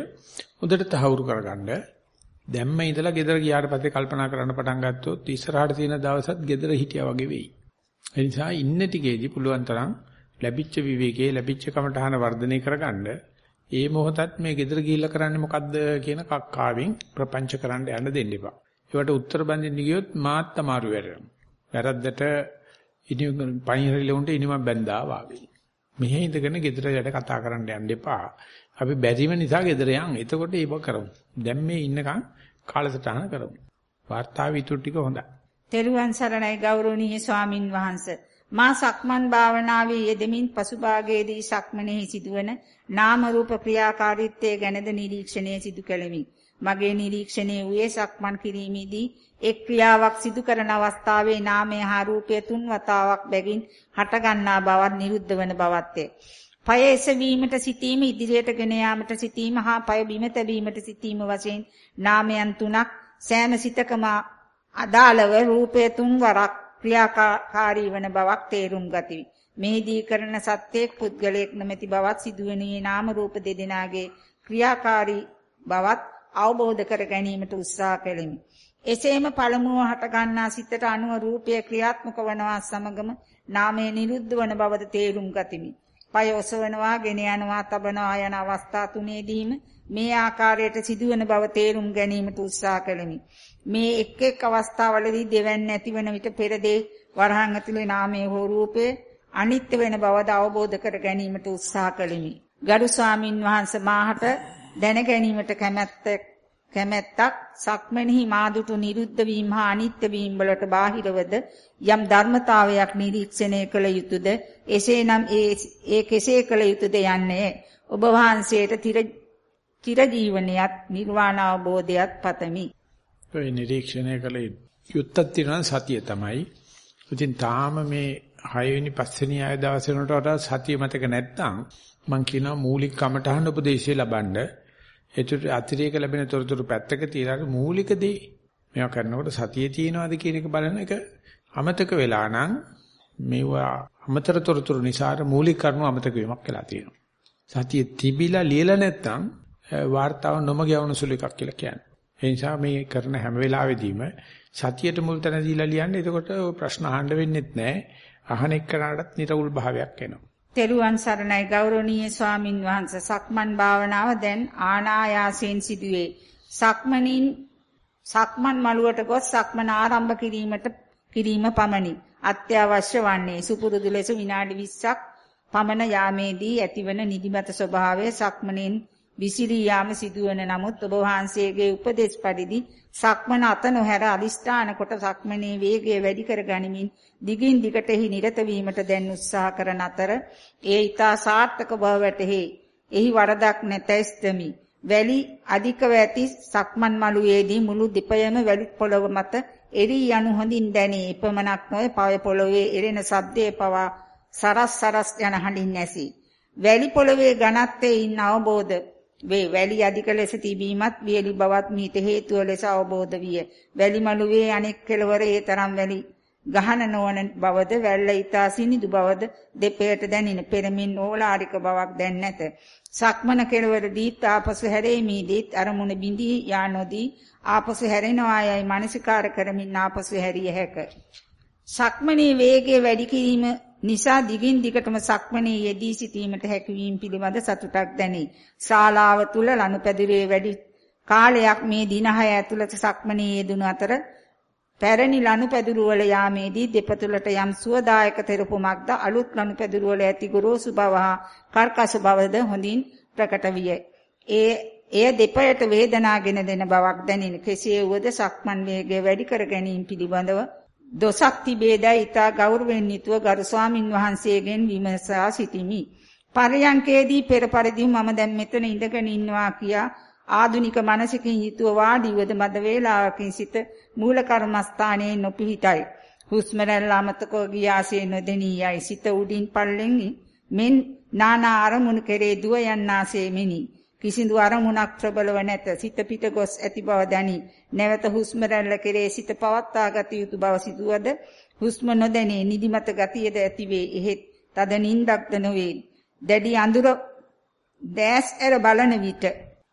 හොඳට තහවුරු කරගන්න. දැම්ම ඉඳලා ගෙදර ගියාට පස්සේ කල්පනා කරන්න පටන් ගත්තොත් ඉස්සරහට තියෙන දවසත් ගෙදර හිටියා වගේ වෙයි. ඒ නිසා ඉන්න ටිකේදී පුළුවන් තරම් ලැබිච්ච විවේකයේ ලැබිච්ච කමටහන වර්ධනය කරගන්න ඒ මොහොතත් මේ ගෙදර ගිහිල්ලා කරන්නේ මොකද්ද කියන කක්කාවෙන් ප්‍රපංච කරන්න යන්න දෙන්න එපා. ඒවට උත්තර බඳින්න ගියොත් මාත් තමාරු වෙරෙනවා. වැරද්දට ඉනි පයින්හරි ලොන්ට ඉනිම බැඳා වාගේ. මෙහෙ ඉඳගෙන ගෙදර යට කතා කරන්න යන්න එපා. අපි බැරිම නිසා ගෙදර යන්. එතකොට ඒක කරමු. දැන් මේ ඉන්නකම් කාලසටහන කරමු. වාර්තාව ඉතුරු ටික හොඳයි. තෙරුවන් සරණයි ගෞරවනීය ස්වාමින් වහන්සේ. මා සක්මන් භාවනාවේ යෙදමින් පසුභාගයේදී සක්මනේ සිදුවන නාම රූප ක්‍රියාකාරීත්වය ගැනද නිරීක්ෂණය සිදු කළෙමි. මගේ නිරීක්ෂණයේ වූයේ සක්මන් කිරීමේදී එක් ක්‍රියාවක් සිදු කරන අවස්ථාවේ නාමය හා රූපය තුන් වතාවක් බැගින් හටගන්නා බවත් නිරුද්ධ වන බවත්ය. පය එසවීමට සිටීම ඉදිරියට ගෙන යාමට සිටීම හා පය බිම තැබීමට සිටීම වශයෙන් නාමයන් තුනක් සෑම සිතකම අදාළව රූපය තුන් වරක් ක්‍රියාකාරී වන බවක් තේරුම් ගතිවි. මෙහිදී කරන සත්‍යයක් පුද්ගලයෙක් නොමැති බවත් සිදුවන්නේ නාම රූප දෙදෙනාගේ ක්‍රියාකාරී බවත් අවබෝධ කර ගැනීමට උත්සාහ කෙලිමි. එසේම පළමුව හට ගන්නා සිතට අනුව රූපය ක්‍රියාත්මක වනවා සමගම නාමය නිරුද්ධ වන බවද තේරුම් ගතිමි. පය ඔසවනවා, ගෙන යනවා, තබනවා යන අවස්ථා තුනේදීම මේ ආකාරයට සිදුවන බව තේරුම් ගැනීමට උත්සාහ කළෙමි. මේ එක් එක් අවස්ථාවලදී දෙවැන්න ඇතිවන විට පෙරදී වරහන් ඇතුලේ නාමයේ හෝ රූපයේ අනිත්‍ය වෙන බවද අවබෝධ කර ගැනීමට උත්සාහ කළෙමි. ගරු ස්වාමින් වහන්සේ මාහට දැන ගැනීමට කැමැත්තක් කැමැත්තක් සක්මණෙහි මාදුට නිරුද්ධ වීම හා අනිත්‍ය වීම වලට බාහිරවද යම් ධර්මතාවයක් නිරීක්ෂණය කළ යුතුයද එසේනම් ඒ ඒ කෙසේ කළ යුතුයද යන්නේ ඔබ වහන්සේට චිර ජීවනයත් නිර්වාණ අවබෝධයත් පතමි. ඒ නිරීක්ෂණය කළේ යුත්තක් තියෙනවා සතිය තමයි. ඉතින් තාම මේ 6 වෙනි 5 වෙනි ආය දවස් වෙනට වඩා සතිය මතක නැත්නම් මම කියනවා මූලික කමඨහන උපදේශය ලබන්න. ඒතර අතිරේක ලැබෙන තොරතුරු පැත්තක තියලා මූලික දේ මේවා කරනකොට සතිය තියෙනවද කියන එක බලන එක අමතක වෙලා නම් මේවා අමතර තොරතුරු නිසා මූලික කරුණු අමතක වීමක් වෙලා තියෙනවා. සතිය තිබිලා ලියලා නැත්නම් වார்த்தාව නොමග යවන සුළු එකක් කියලා කියන්නේ. ඒ නිසා මේ කරන හැම වෙලාවෙදීම සතියට මුල් තැන දීලා ලියන්නේ. එතකොට ප්‍රශ්න අහන්න වෙන්නෙත් නැහැ. අහන එක්කනටත් නිර්වුල් භාවයක් එනවා. තෙරුවන් සරණයි ගෞරවනීය ස්වාමින් වහන්සේ සක්මන් භාවනාව දැන් ආනායාසයෙන් සිදුවේ. සක්මනින් සක්මන් මළුවට ගොස් සක්මන ආරම්භ කිරීමට කිරීම පමණි. අත්‍යවශ්‍ය වන්නේ සුපුරුදු ලෙස විනාඩි 20ක් පමණ යාමේදී ඇතිවන නිදිමත ස්වභාවය සක්මනෙන් විසිරී යාම සිදුවන නමුත් ඔබ වහන්සේගේ උපදේශ පරිදි සක්මන අත නොහැර අදිස්ථාන කොට සක්මනේ වේගය වැඩි කර ගනිමින් දිගින් දිගටෙහි නිරත වීමට දැන් උත්සාහ කරන අතර ඒ ඊතා සාර්ථක බව වැටහි. එහි වරදක් නැතැස්තමි. වැලි අධිකව ඇති සක්මන් මළුවේදී මුළු දෙපයම වැලි පොළව මත එරි යනු හොඳින් දැනේ. එපමණක් නොවේ පය පොළවේ එරෙන ශබ්දයේ පවා සරස් සරස් යන හඬින් නැසී. වැලි පොළවේ ඝනත්වයේ ඉන්න අවබෝධ වේ වැලි අධික ලෙස තිබීමත් වියලි බවත් මීට හේතුව ලෙස අවබෝධ විය. වැලි මළුවේ අනෙක් කෙළවර ඒ තරම් වැලි ගහන නොවන බවද වැල්ල ඊතා සිනිදු බවද දෙපයට දැනින පෙරමින් ඕලාරික බවක් දැන් නැත. සක්මන කෙළවරදීත් ආපසු හැරීමේදීත් අරමුණ බිඳී යා නොදී ආපසු හැරෙනවා යයි මානසිකාර කරමින් ආපසු හැරිය හැක. සක්මනේ වේගය වැඩි කිරීම නිසා දිගින් දිගටම සක්මනේ යෙදී සිටීමට හැකියවීම පිළිබඳ සතුටක් දැනේ. ශාලාව තුල ලනුපැදුරේ වැඩි කාලයක් මේ දින 6 ඇතුළත සක්මනේ යෙදුණු අතර පැරණි ලනුපැදුරු වල යාමේදී දෙපතුලට යම් සුවදායක තෙරපුමක්ද අලුත් ලනුපැදුරු වල ඇති ගොරෝසු බව හා කර්කශ බවද හොඳින් ප්‍රකට විය. ඒ එය දෙපයට වේදනාගෙන දෙන බවක් දැනින. කෙසේ වුවද සක්මන් වේගය වැඩි කර ගැනීම පිළිබඳව දොසක් තිබේදයි ඊතා ගෞරවයෙන් යුතුව ගරු ස්වාමින් වහන්සේගෙන් විමසා සිටිමි. පරයන්කේදී පෙර පරිදි මම දැන් මෙතන ඉඳගෙන ඉන්නවා කියා ආදුනික මනසකින් යුතුව වාඩිවද මද වේලාවකින් සිට මූල කර්මස්ථානයේ නොපිහිටයි. හුස්ම රැල්ල අමතකව ගියාසේ නොදෙනී යයි සිත උඩින් පල්ලෙන් මෙන් නානා අරමුණු කෙරේ දුව යන්නාසේ මිනි. කිසිදු අරමුණක් ප්‍රබලව නැත. සිත පිට ගොස් ඇති බව දනි. නැවත හුස්ම රැල්ල කෙරේ සිත පවත්වා ගත යුතු බව සිදුවද හුස්ම නොදැනී නිදිමත ගතියද ඇතිවේ. එහෙත් තද නින්දක්ද නොවේ. දැඩි අඳුර දැස් ඇර බලන විට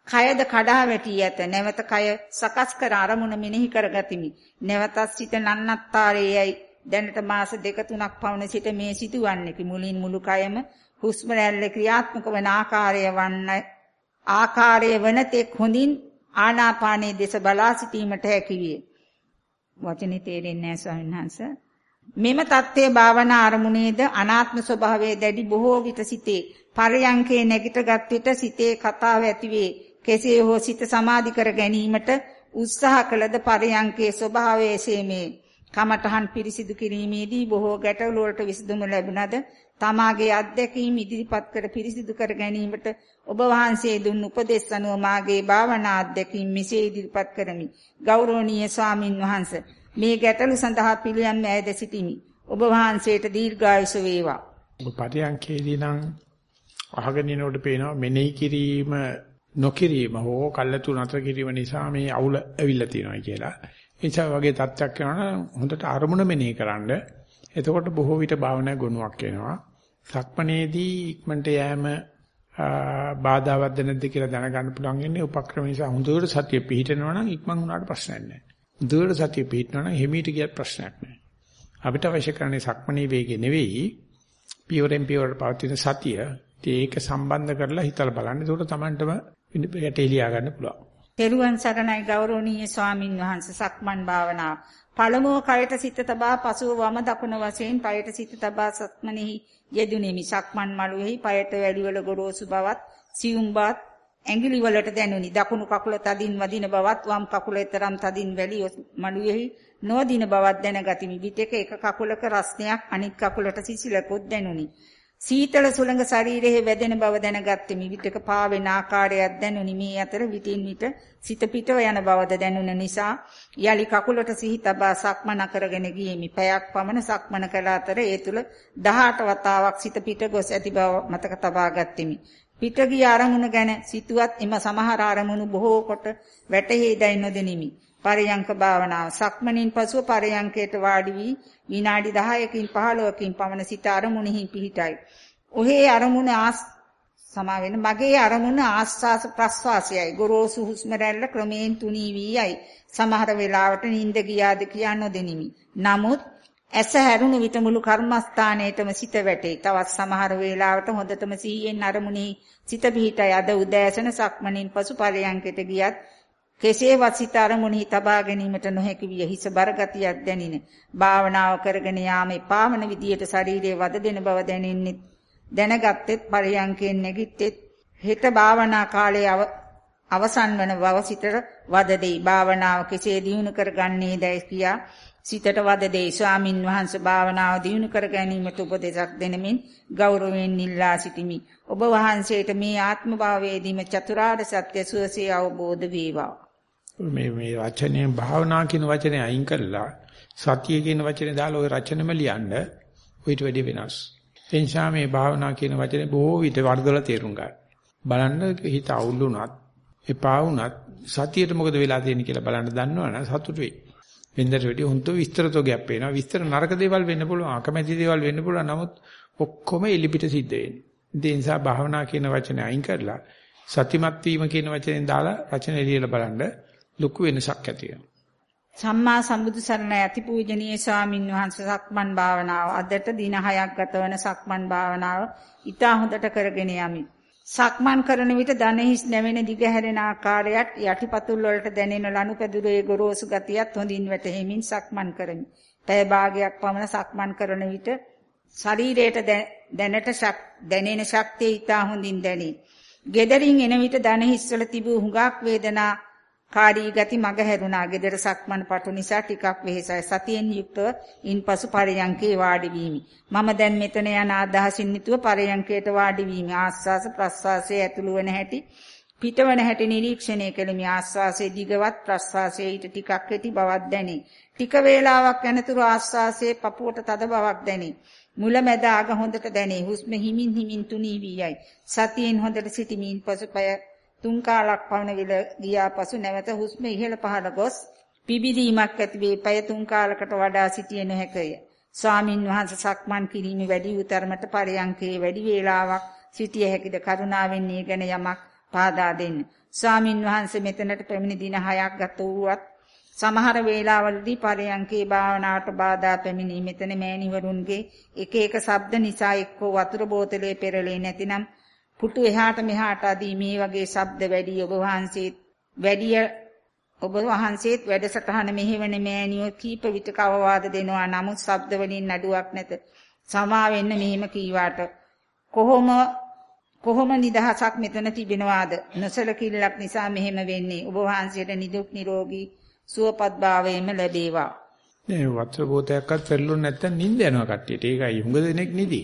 කයද කඩා වැටි ඇත. නැවත කය සකස් කර අරමුණ මෙනෙහි කරගතිමි. නැවතත් සිත නන්නත්තාරේයයි දැනට මාස දෙක තුනක් පවන සිට මේ සිදුවන්නේ මුලින් මුළු කයම හුස්ම රැල්ල ක්‍රියාත්මක වන ආකාරය වන්න ආකාරය වන තෙක් හොඳින් ආනාපානයේ දෙස බලා සිටීමට හැකියිය. වචනේ තේරෙන්නේ නැහැ ස්වාමීන් වහන්සේ. මෙම தත්ත්වයේ භාවනා අරමුණේද අනාත්ම ස්වභාවයේ දැඩි බොහෝ විට සිටේ. පරයන්කේ නැගිටගත් විට සිතේ කතාව ඇතිවේ. කෙසේ හෝ සිත සමාධි කර ගැනීමට උත්සාහ කළද පරයන්කේ ස්වභාවය එසේමේ. කමඨහන් පිරිසිදු කිරීමේදී බොහෝ ගැටලු වලට විසඳුම ලැබුණද තමාගේ අත්දැකීම් ඉදිරිපත් කර පිරිසිදු කර ගැනීමට ඔබ වහන්සේ දුන් උපදෙස් අනුව මාගේ භාවනා අත්දැකීම් මෙසේ ඉදිරිපත් කරමි. ගෞරවනීය ස්වාමින් වහන්සේ මේ ගැටලු සඳහා පිළියම් ඈද සිටිමි. ඔබ වහන්සේට දීර්ඝායුෂ වේවා. ඔබ පරියන්කේදී නම් අහගෙන ඉනකොට පේනවා මෙනෙහි කිරීම නොකිරීම හෝ කල්ලාතු නතර කිරීම නිසා මේ අවුල ඇවිල්ලා තියෙනවා කියලා. ඒ නිසා වගේ තත්ත්වයක් වෙනවා හොඳට අරමුණ මෙනෙහි කරන්න. එතකොට බොහෝ විට භාවනා ගුණයක් එනවා. සක්මණේදී ඉක්මනට යෑම බාධාවත්ද නැද්ද කියලා දැනගන්න පුළුවන් වෙන්නේ උපක්‍රම නිසා හොඳට සතිය පිහිටනවා නම් ඉක්මන් වුණාට ප්‍රශ්නයක් නැහැ. හොඳට සතිය පිහිටනවා නම් හිමීට ගියත් ප්‍රශ්නයක් නැහැ. අපිට අවශ්‍ය කරන්නේ සක්මණේ වේගෙ නෙවෙයි පියවරෙන් පියවරට පවතින සතිය. ඒක සම්බන්ධ කරලා හිතලා බලන්න. ඒකට Tamanටම යටේ ලියා ගන්න පුළුවන්. තෙරුවන් සරණයි ගෞරවනීය ස්වාමින් වහන්සේ සක්මන් භාවනාව. පළමුව කයට සිත තබා පසුව වම දකුණ වශයෙන් පයට සිත තබා සක්මනේහි යෙදුණෙමි. සක්මන් මළුවේහි පයට වැලිවල ගොරෝසු බවත් සියුම් බවත් ඇඟිලි වලට දැනුනි. දකුණු කකුල තදින් වදින බවත් වම් කකුල තරම් තදින් වැලි මළුවේහි නොදින බවත් දැනගතිමි. විටක එක කකුලක රස්නයක් අනිත් කකුලට සිසිලකුත් දැනුනි. සීතල සුළඟ ශරීරයේ වැදෙන බව දැනගත්තෙමි. විටක පාවෙන ආකාරයක් දැනුනි. මේ අතර විටින් විට සිත පිටව යන බවද දැනුන නිසා යලි කකුලට සිහි තබා සක්මන කරගෙන ගියෙමි. පැයක් පමණ සක්මන කළ අතර ඒ තුල 18 වතාවක් සිත පිට ගොස් ඇති බව මතක තබා ගත්ෙමි. පිට ගිය අරමුණ ගැන සිතුවත් එම සමහර අරමුණු බොහෝ කොට වැටහෙයිදයි නොදෙනිමි. පරයන්ක භාවනාව සක්මනින් පසුව පරයන්කයට වාඩි වී විනාඩි 10කින් 15කින් පමණ සිත අරමුණෙහි පිහිටයි. ඔහේ අරමුණ ආස් සමා වෙන මගේ අරමුණ ආස්වාස ප්‍රස්වාසයයි. ගොරෝසු හුස්ම රැල්ල ක්‍රමයෙන් තුනී වී යයි. සමහර වෙලාවට නිින්ද ගියාද කියා නොදෙනිමි. නමුත් ඇස හැරුණු විට මුළු කර්මස්ථානයේටම සිත වැටේ. තවත් සමහර වෙලාවට හොඳටම සිහියෙන් අරමුණේ සිත පිහිටයි. අද උදෑසන සක්මනින් පසු පරයන්කයට ගියත් කෙසේවත් සිත අරමුණෙහි තබා ගැනීමට නොහැකි විය හිස බරගතියක් දැනින. භාවනාව කරගෙන යාමේ පාවන විදියට ශරීරයේ වද දෙන බව දැනෙන්නේ දැනගත්තෙත් පරියන්කෙන් නැගිට්ටෙත් හෙට භාවනා කාලයේ අවසන් වන බව සිතට වද දෙයි. භාවනාව කෙසේ දියුණු කරගන්නේ දැයි කියා සිතට වද දෙයි. ස්වාමින් වහන්සේ භාවනාව දියුණු කර ගැනීමට උපදෙසක් දෙනමින් ගෞරවයෙන් ඉල්ලා සිටිමි. ඔබ වහන්සේට මේ ආත්ම භාවයේදීම චතුරාර්ය සත්‍ය සුවසේ අවබෝධ වේවා. මේ මේ වචනේ භාවනා කියන වචනේ අයින් කරලා සතිය කියන වචනේ දාලා ওই රචනෙම ලියන්න ඔයිට වැඩි වෙනස්. ඒ නිසා මේ භාවනා කියන වචනේ බොහෝ විට වර්ධවල තේරුම් ගන්න. බලන්න හිත අවුල් වුණත් එපා වුණත් සතියට මොකද වෙලා තියෙන්නේ කියලා බලන්න දන්නවනම් සතුටු වෙයි. වෙනදට වැඩි හොඳ විස්තර තෝගයක් පේනවා. විස්තර නරක දේවල් වෙන්න පුළුවන්, අකමැති දේවල් වෙන්න පුළුවන්. නමුත් ඔක්කොම එලිපිට සිද්ධ වෙන්නේ. ඒ නිසා භාවනා කියන වචනේ අයින් කරලා සතිමත් වීම කියන වචනේ දාලා රචන එළියලා බලන්න ලොකු වෙනසක් ඇති වෙනවා. සම්මා සම්බුදු සරණයි අතිපූජනීය ස්වාමින් වහන්සේ සක්මන් භාවනාව අදට දින 6ක් ගතවන සක්මන් භාවනාව ඊට හොඳට කරගෙන යමි. සක්මන් කරන විට දනහිස් නැවෙන දිග හැරෙන ආකාරයත් යටිපතුල් වලට දැනෙන ලනුපැදුරේ ගොරෝසු ගතියත් හොඳින් වැටහෙමින් සක්මන් කරමි. පැය භාගයක් පමණ සක්මන් කරන විට ශරීරයට දැනට දැනෙන ශක්තිය ඊට හොඳින් දැනේ. gederin එන විට දනහිස් වල තිබූ හුඟක් වේදනා කාර්ී ගති මග හැරුණා. gedara සක්මන් පටු නිසා ටිකක් වෙහෙසයි. සතියෙන් යුක්තව ඉන්පසු පරයන්කේ වාඩි වීමි. මම දැන් මෙතන යන අදහසින් නිතුව පරයන්කේට වාඩි වීමි. ආස්වාස ප්‍රස්වාසයේ ඇතුළු වන හැටි පිටවන හැටි නිරීක්ෂණය කළෙමි. ආස්වාසයේ දිගවත් ප්‍රස්වාසයේ ඊට ටිකක් ඇති බවක් දැනේ. ටික වේලාවක් යනතුරු ආස්වාසයේ පපුවට තද බවක් දැනේ. මුල මැද අග හොඳට දැනේ. හුස්ම හිමින් හිමින් තුනී වී යයි. සතියෙන් හොඳට සිටීමින් පසුපය තුන් කාලක් පවන විල ගියා පසු නැවත හුස්ම ඉහළ පහළ ගොස් පිබිදීමක් ඇති වේ. පය තුන් කාලකට වඩා සිටිය නොහැකය. ස්වාමින් වහන්සේ සක්මන් කිරීම වැඩි උතරමට පරයන්කේ වැඩි වේලාවක් සිටිය හැකිද කරුණාවෙන් මේ ගැන යමක් පාදා දෙන්න. ස්වාමින් වහන්සේ මෙතනට පැමිණි දින 6ක් ගත වූවත් සමහර වේලාවලදී පරයන්කේ භාවනාවට බාධා පැමිණි මෙතන මෑණිවරුන්ගේ එක එක ශබ්ද නිසා එක්කෝ වතුර බෝතලේ පෙරලේ නැතිනම් පුටු එහාට මෙහාට අදී මේ වගේ ශබ්ද වැඩි ඔබ වහන්සේත් වැඩි ඔබ වහන්සේත් වැඩසටහන මෙහෙවන මෑණියෝ කීප විටක අවවාද දෙනවා. නමුත් ශබ්ද වලින් නඩුවක් නැත. සමා වෙන්න මෙහෙම කීවාට කොහොම කොහොම නිදහසක් මෙතන තිබෙනවාද? නොසලකිල්ලක් නිසා මෙහෙම වෙන්නේ. ඔබ වහන්සේට නිදුක් නිරෝගී සුවපත් භාවයෙන්ම ලැබේවා. නේ වතුර බෝතයක්වත් පෙරළුනේ නැත්තම් නිින්ද යනවා කට්ටියට. ඒකයි හුඟ දෙනෙක් නිදි.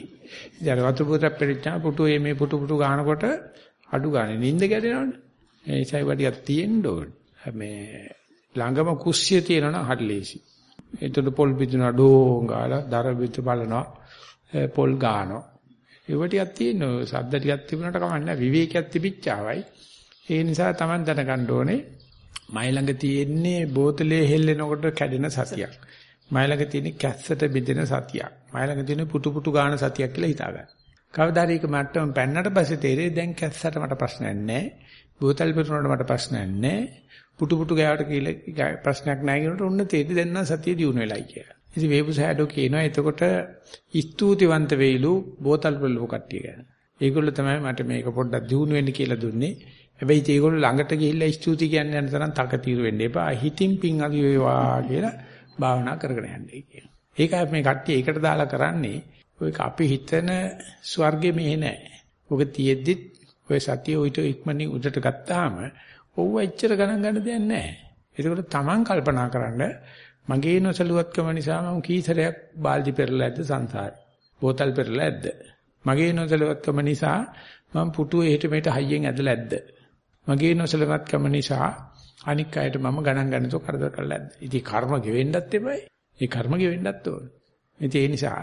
ඉතින් අර වතුර පොතක් පෙරිච්චා පුටු මේ පුටු පුටු ගන්නකොට අඩු ගන්න නිින්ද ගැටෙනවනේ. ඒ නිසා වඩියක් තියෙන්න ඕනේ. මේ ළඟම කුස්සිය තියෙනවනම් හරි ලේසි. එතකොට පොල් බිඳුනා ඩෝංගාලා දර බිඳ බලනවා පොල් ගානවා. ඒව ටිකක් තියෙනවා. සද්ද ටිකක් තිබුණාට කමක් නැහැ. විවේකයක් තිබිච්චාවයි. ඒ නිසා Taman දැනගන්න ඕනේ මයි ළඟ තියෙන්නේ බෝතලේ හෙල්ලෙනකොට කැඩෙන සතියක්. මයි ළඟ තියෙන කැස්සට බෙදෙන සතියක්. මයි ළඟ තියෙන පුටු පුටු ගාන සතියක් කියලා හිතා ගන්න. කවදා හරි එක මට්ටම පෙන්නට පස්සේ තේරෙයි දැන් කැස්සට මට ප්‍රශ්නයක් නැහැ. බෝතල් පිරුණාට මට ප්‍රශ්නයක් නැහැ. පුටු පුටු ගෑවට කියලා ප්‍රශ්නයක් නැහැ කියනකොට ඔන්න තේරෙයි දැන් නම් සතිය දිනු වෙලයි කියලා. ඉතින් වේබුසෑඩෝ කියනවා එතකොට ස්තුතිවන්ත වෙයිලු බෝතල් වල කට්ටිය ගැන. ඒගොල්ලෝ තමයි මට මේක පොඩ්ඩක් දිනු වෙන්න කියලා දුන්නේ. හැබැයි ඒගොල්ලෝ ළඟට ගිහිල්ලා ස්තුති කියන්නේ යන තරම් තකතිරු වෙන්න එපා. හිතින් පිං අගි වේවා කියලා භාවනා කරගෙන යන්නේ කියන. ඒකයි මේ කට්ටිය ඒකට දාලා කරන්නේ ඔය අපි හිතන ස්වර්ගෙ මෙහෙ නැහැ. ඔක තියෙද්දි ඔය සතිය උිට ඉක්මනින් උඩට ගත්තාම ඔව්ව එච්චර ගණන් ගන්න දෙයක් නැහැ. ඒකෝට Taman කල්පනා කරන්න මගේ නොසලුවත්කම නිසා මම කීසරයක් බාල්දි පෙරලා ඇද්ද සංසාරේ. බෝතල් පෙරලා ඇද්ද. මගේ නොසලුවත්කම නිසා මම පුටුවේ එහෙට මෙහෙට හයියෙන් ඇදලා ඇද්ද. මගේ නොසලුවත්කම නිසා අනික් අයට මම ගණන් ගන්නතෝ කරදර කරලා ඇද්ද. ඉතින් කර්ම ගෙවෙන්නත් එපයි. ඒ කර්ම ගෙවෙන්නත් ඕන. ඉතින් ඒ නිසා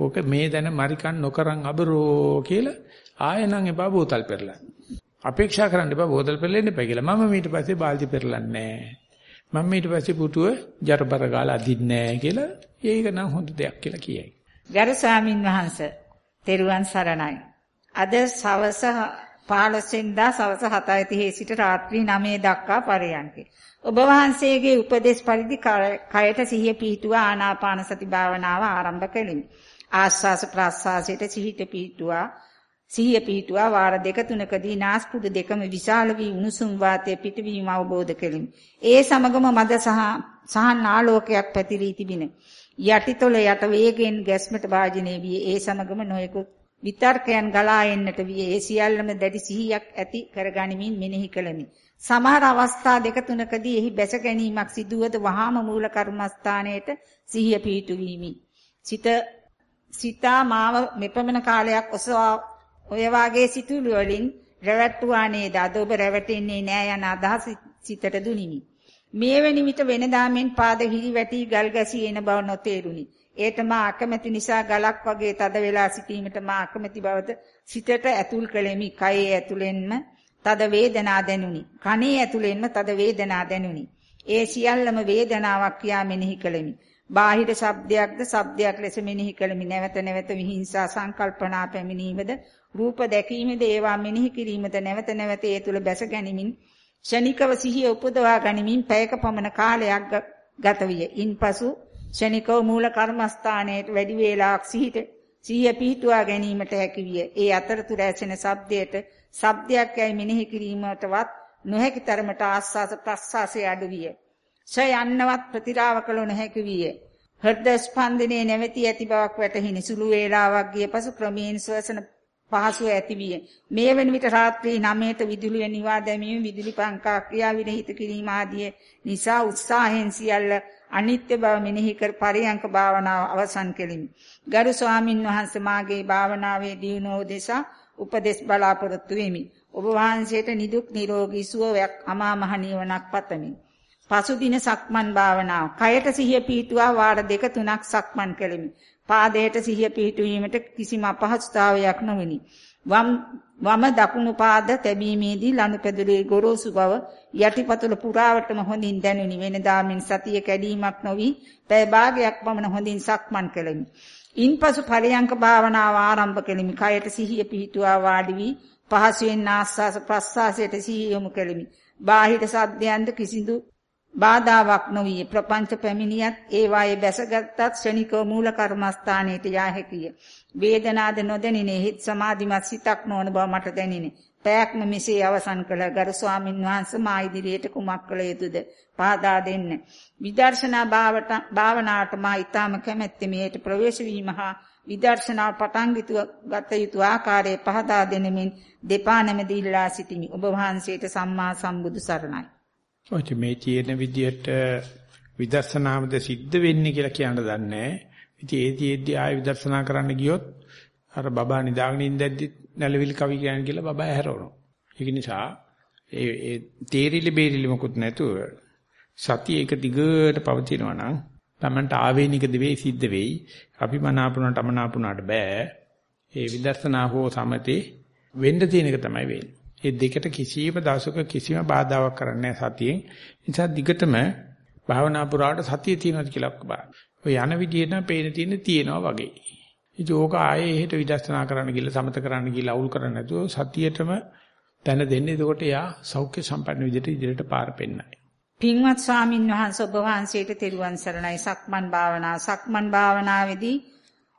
ඕක මේ දැන මරිකන් නොකරන් අබරෝ කියලා ආයෙනම් එපා බෝතල් පෙරලන්න. අපේක්ෂා කරන්න එපා බෝතල් පෙරලෙන්න එපා කියලා. මම ඊට පස්සේ බාල්දි පෙරලන්නේ නැහැ. මම ඊට පස්සේ පුටුව ජරබර ගාලා අදින්නේ නැහැ කියලා ඒක නම් හොඳ දෙයක් කියලා කියයි. ගරු ස්වාමින් වහන්සේ තෙරුවන් සරණයි. අද සවස 15 වෙනිදා සවස් 7:30 සිට රාත්‍රී 9 දක්වා පරයන්කේ. ඔබ වහන්සේගේ උපදේශ පරිදි කයට සිහිය පිහිටුවා ආනාපාන සති භාවනාව ආරම්භ කළෙමි. ආස්වාස ප්‍රාස්වාසයට සිහිත පිහිටුවා සිහිය පිහිටුවා වාර දෙක තුනකදී නාස්පුඩු දෙකම විශාල වී උණුසුම් වාතයේ පිටවීම අවබෝධ කෙලිමි. ඒ සමගම මද සහ සහන් ආලෝකයක් පැතිරී තිබින. යටිතොල යට වේගෙන් ගැස්මට වාජනයේ වී ඒ සමගම නොයෙකුත් විතර්කයන් ගලා එන්නට විය ඒ සියල්ලම දැඩි සිහියක් ඇති කරගනිමින් මෙනෙහි කළමි. සමහර අවස්ථා දෙක තුනකදී එහි බැස ගැනීමක් සිදුවද වහාම මූල කර්මස්ථානයේට සිහිය පිහිටුවීමි. සිත සිතා මාව මෙපමණ කාලයක් ඔසවා ඔය වාගේ සිතුවිලි වලින් රැවට්ටුවා නේද? අද ඔබ රැවටෙන්නේ නෑ යන අදහස සිතට දුනිමි. මේ වෙනි විට වෙනදාමෙන් පාද හිරි වැටි ගල් ගැසී එන බව නොතේරුනි. ඒට මා අකමැති නිසා ගලක් වගේ තද වෙලා සිටීමට මා අකමැති බවද සිතට ඇතුල් කළෙමි. කයේ ඇතුලෙන්ම තද වේදනා දැනුනි. කනේ ඇතුලෙන්ම තද වේදනා දැනුනි. ඒ සියල්ලම වේදනාවක් කියා මෙනෙහි කළෙමි. බාහිර ශබ්දයක්ද ශබ්දයක් ලෙස මෙනෙහි කළෙමි. නැවත නැවත විහිංසා සංකල්පනා පැමිණීමද රූප දැකීමද ඒවා මෙනෙහි කිරීමද නැවත නැවත ඒ තුල බැස ගැනීමෙන් ෂණිකව සිහිය උපදවා ගනිමින් පැයක පමණ කාලයක් ගත විය. ඉන්පසු ෂණිකව මූල කර්මස්ථානයේ වැඩි වේලාවක් සිහිට සිහිය පිහිටුවා ගැනීමට හැකි විය. ඒ අතරතුර ඇසෙන ශබ්දයට ශබ්දයක් යයි මෙනෙහි කිරීමටවත් නොහැකි තරමට ආස්වාස ප්‍රස්වාසයේ අඩු විය. ෂය යන්නවත් ප්‍රතිරාව කළ නොහැකි විය. හෘද ස්පන්දනයේ නැවතී ඇති බවක් වැටහිනි. සුළු වේලාවක් ගිය පසු ක්‍රමයෙන් ශ්වසන පහසුව ඇති විය. මේ වෙන විට රාත්‍රී 9ට විදුලිය නිවා දැමීම විදුලි පංකා ක්‍රියා විරහිත කිරීම ආදී නිසා උත්සාහයෙන් සියල්ල අනිත්‍ය බව මෙනෙහි කර පරියංක භාවනාව අවසන් කෙලිමි. ගරු ස්වාමින් වහන්සේ මාගේ භාවනාවේ දියුණුව දෙසා උපදෙස් බලාපොරොත්තු වෙමි. ඔබ වහන්සේට නිදුක් නිරෝගී සුවයක් අමා මහ නිවනක් පතමි. පසුදින සක්මන් භාවනාව. කයට සිහිය පිහිටුවා වාර දෙක තුනක් සක්මන් කෙලිමි. පාදයට සිහිය පිහිටුවීමට කිසිම අපහසුතාවයක් නොවිනි. වම් වම දකුණු පාද තැබීමේදී ලනුපැදුරේ ගොරෝසු බව යටිපතුල පුරාවටම හොඳින් දැනුනි. වෙනදා මෙන් සතිය කැඩීමක් නොවි පැය භාගයක් පමණ හොඳින් සක්මන් කෙලිමි. ඉන්පසු පරියංක භාවනාව ආරම්භ කෙලිමි. කයට සිහිය පිහිටුවා වාඩි වී පහසුවෙන් ආස්වාස ප්‍රස්වාසයට සිහිය යොමු කෙලිමි. බාහිර සද්දයන්ද කිසිදු බාධාවක් නොවිය. ප්‍රපංච පැමිණියත් ඒ වායේ බැසගත්ත් ශනිකව මූල කර්මස්ථානයට යා හැකිය. වේදනාද නොදැනිනේ. හිත සමාධිමත් සිතක් නොවන බව මට දැනිනේ. පැයක්ම මෙසේ අවසන් කළ ගරු ස්වාමින් වහන්සේ මා ඉදිරියට කුමක් කළ යුතුද? පාදා දෙන්න. විදර්ශනා භාවනාවට මා ඊටම කැමැත්තේ මෙයට ප්‍රවේශ වීම හා විදර්ශනා පටන් ගත යුතු ආකාරයේ පහදා දෙනමින් දෙපා නැමෙදී ඉල්ලා සිටිමි. ඔබ වහන්සේට සම්මා සම්බුදු සරණයි. ඔච්ච මේ තියෙන විදියට විදර්ශනාමද සිද්ධ වෙන්නේ කියලා කියන්න දන්නේ නැහැ. ඉතින් ඒ තියෙද්දි ආයෙ විදර්ශනා කරන්න ගියොත් අර බබා නිදාගෙන ඉඳද්දි නැලවිලි කවි කියන්නේ කියලා බබා ඇහැරවනවා. ඒක නිසා ඒ ඒ තේරිලි බේරිලි මොකුත් නැතුව සතිය එක දිගට පවතිනවා නම් Tamanට ආවේනික දෙවේ සිද්ධ වෙයි. අපි මනාපුණාට අමනාපුණාට බෑ. ඒ විදර්ශනා හෝ සමතේ වෙන්න තියෙන එක තමයි වෙන්නේ. ඒ දෙකට කිසියම් දවසක කිසිම බාධාවක් කරන්නේ නැහැ සතියෙන්. නිසා දිගටම භාවනා පුරාට සතිය තියෙනවා කියලා බලන්න. ඔය යන විදිහට නම් පේන තියෙන තියෙනවා වගේ. ඉතින් ඕක ආයේ එහෙට විදර්ශනා කරන්න ගිහලා සමත කරන්න ගිහලා අවුල් කරන්නේ නැතුව සතියේටම දැන දෙන්නේ. එතකොට එයා සෞඛ්‍ය සම්පන්න විදිහට ඉදිරියට පාර පෙන්නයි. පින්වත් ස්වාමින් වහන්සේ ඔබ වහන්සේට තෙරුවන් සරණයි සක්මන් භාවනාව. සක්මන් භාවනාවේදී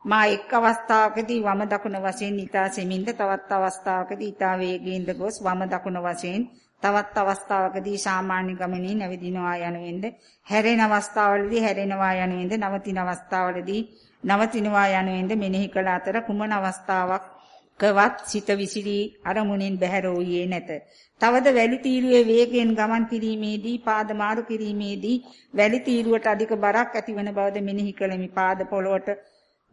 මා එක් අවස්ථාවකදී වම දකුණ වශයෙන් ඊතා සෙමින්ද තවත් අවස්ථාවකදී ඊතා වේගයෙන්ද ගොස් වම දකුණ වශයෙන් තවත් අවස්ථාවකදී සාමාන්‍ය ගමනින් නැවිදිනවා යනුවෙන්ද හැරෙන අවස්ථාවලදී හැරෙනවා යනුවෙන්ද නවතින අවස්ථාවලදී නවතිනවා යනුවෙන්ද මෙනෙහි කළ අතර කුමන අවස්ථාවක් කවත් සිත විසිරී අරමුණෙන් බැහැර වූයේ නැත. තවද වැලි තීරුවේ වේගයෙන් ගමන් කිරීමේදී පාද මාරු කිරීමේදී වැලි තීරුවට අධික බරක් ඇතිවන බවද මෙනෙහි කළෙමි. පාද පොළොවට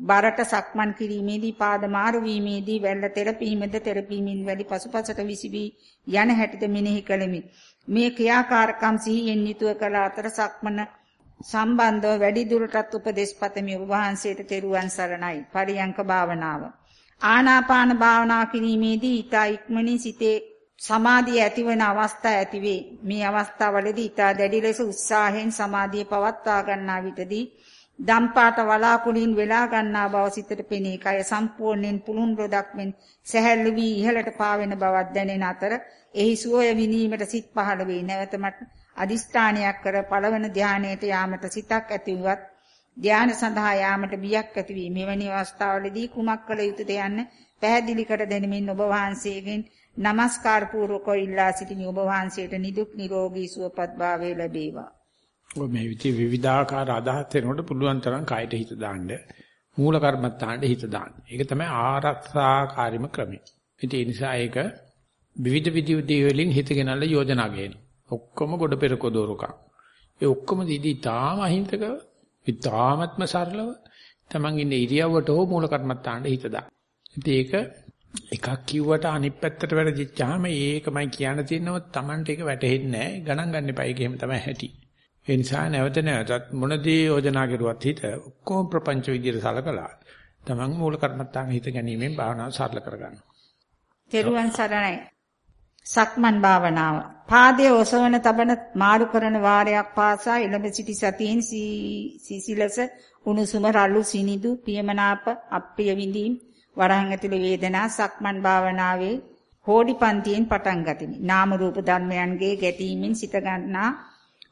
බරට සක්මන් කිරීමේදී පාද මාරු වීමේදී වැල්ල තෙරපීමද තෙරපීමින් වැඩි පසුපසට විසිවි යන හැටිද මෙනෙහි කළෙමි. මේ ක්‍රියාකාරකම් සිහියෙන් යුතුව කළ අතර සක්මන සම්බන්ධව වැඩි දුරටත් උපදෙස් පතමි ඔබ වහන්සේට තෙරුවන් සරණයි. පරියංක භාවනාව. ආනාපාන භාවනා කිරීමේදී ඊතා ඉක්මනින් සිතේ සමාධිය ඇතිවන අවස්ථා ඇතිවේ. මේ අවස්ථාවලදී ඊතා දැඩි ලෙස උත්සාහයෙන් සමාධිය පවත්වා ගන්නා විටදී දම්පාට වලාකුලින් වෙලා ගන්නා බව සිතට පෙනේ. කය සම්පූර්ණයෙන් පුළුන් රොදක් මෙන් සැහැල්ලු වී ඉහළට පාවෙන බවක් දැනෙන අතර එහි සුවය විනීමට සිත් පහළ වේ. නැවතමත් අදිෂ්ඨානයක් කර පළවන ධානයට යාමට සිතක් ඇතිවත් ධාන සඳහා යාමට බියක් ඇති වී මෙවැනි අවස්ථාවලදී කුමක් කළ යුතුද යන්න පැහැදිලි කර දෙනමින් ඔබ වහන්සේගෙන් নমස්කාර පූර්වකව ඉල්ලා සිටින ඔබ වහන්සේට නිදුක් නිරෝගී සුවපත් භාවය ලැබේවා ඔය මේ විදිහේ විවිධාකාර අදහස් වෙනකොට පුළුවන් තරම් කායට හිත දාන්න මූල කර්මත්තාන්ට හිත දාන්න. ඒක තමයි ආරක්ෂාකාරීම ක්‍රමය. ඉතින් ඒ නිසා ඒක විවිධ විදිහේ වලින් හිත ගෙනල්ලා යෝජනා ගේන. ඔක්කොම ගොඩ පෙරක දෝරුකක්. ඒ ඔක්කොම දීදී තාම අහිංසක ඉතාමත්ම සරලව තමන් ඉන්නේ ඉරියව්වට හෝ මූල කර්මත්තාන්ට හිත දාන්න. ඉතින් ඒක එකක් කිව්වට අනිත් පැත්තට වැරදිච්චාම ඒකමයි කියන්න තියෙනව තමන්ට ඒක වැටහෙන්නේ නැහැ. ගණන් ගන්න එපා. ඒක එහෙම තමයි ඇති. ඒ නිසා නැවත නැවතත් මොනදී යෝජනා කරුවත් හිත ඔක්කොම ප්‍රපංච විදියට සලකලා තමන් මූල කර්මත්තාන් හිත ගැනීමෙන් භාවනාව සරල කරගන්න. තෙරුවන් සරණයි. සක්මන් භාවනාව. පාදයේ ඔසවන තබන මාරු කරන වාරයක් පාසා ඉලඹ සිටි සතියෙන් සීසිලස උණුසුම රළු සිනිදු පියමනාප අප්‍රිය විඳීම් වරහන් ඇතුළේ වේදනා සක්මන් භාවනාවේ හෝඩි පන්තියෙන් පටන් ගතිමි. නාම රූප ධර්මයන්ගේ ගැටීමෙන් සිත ගන්නා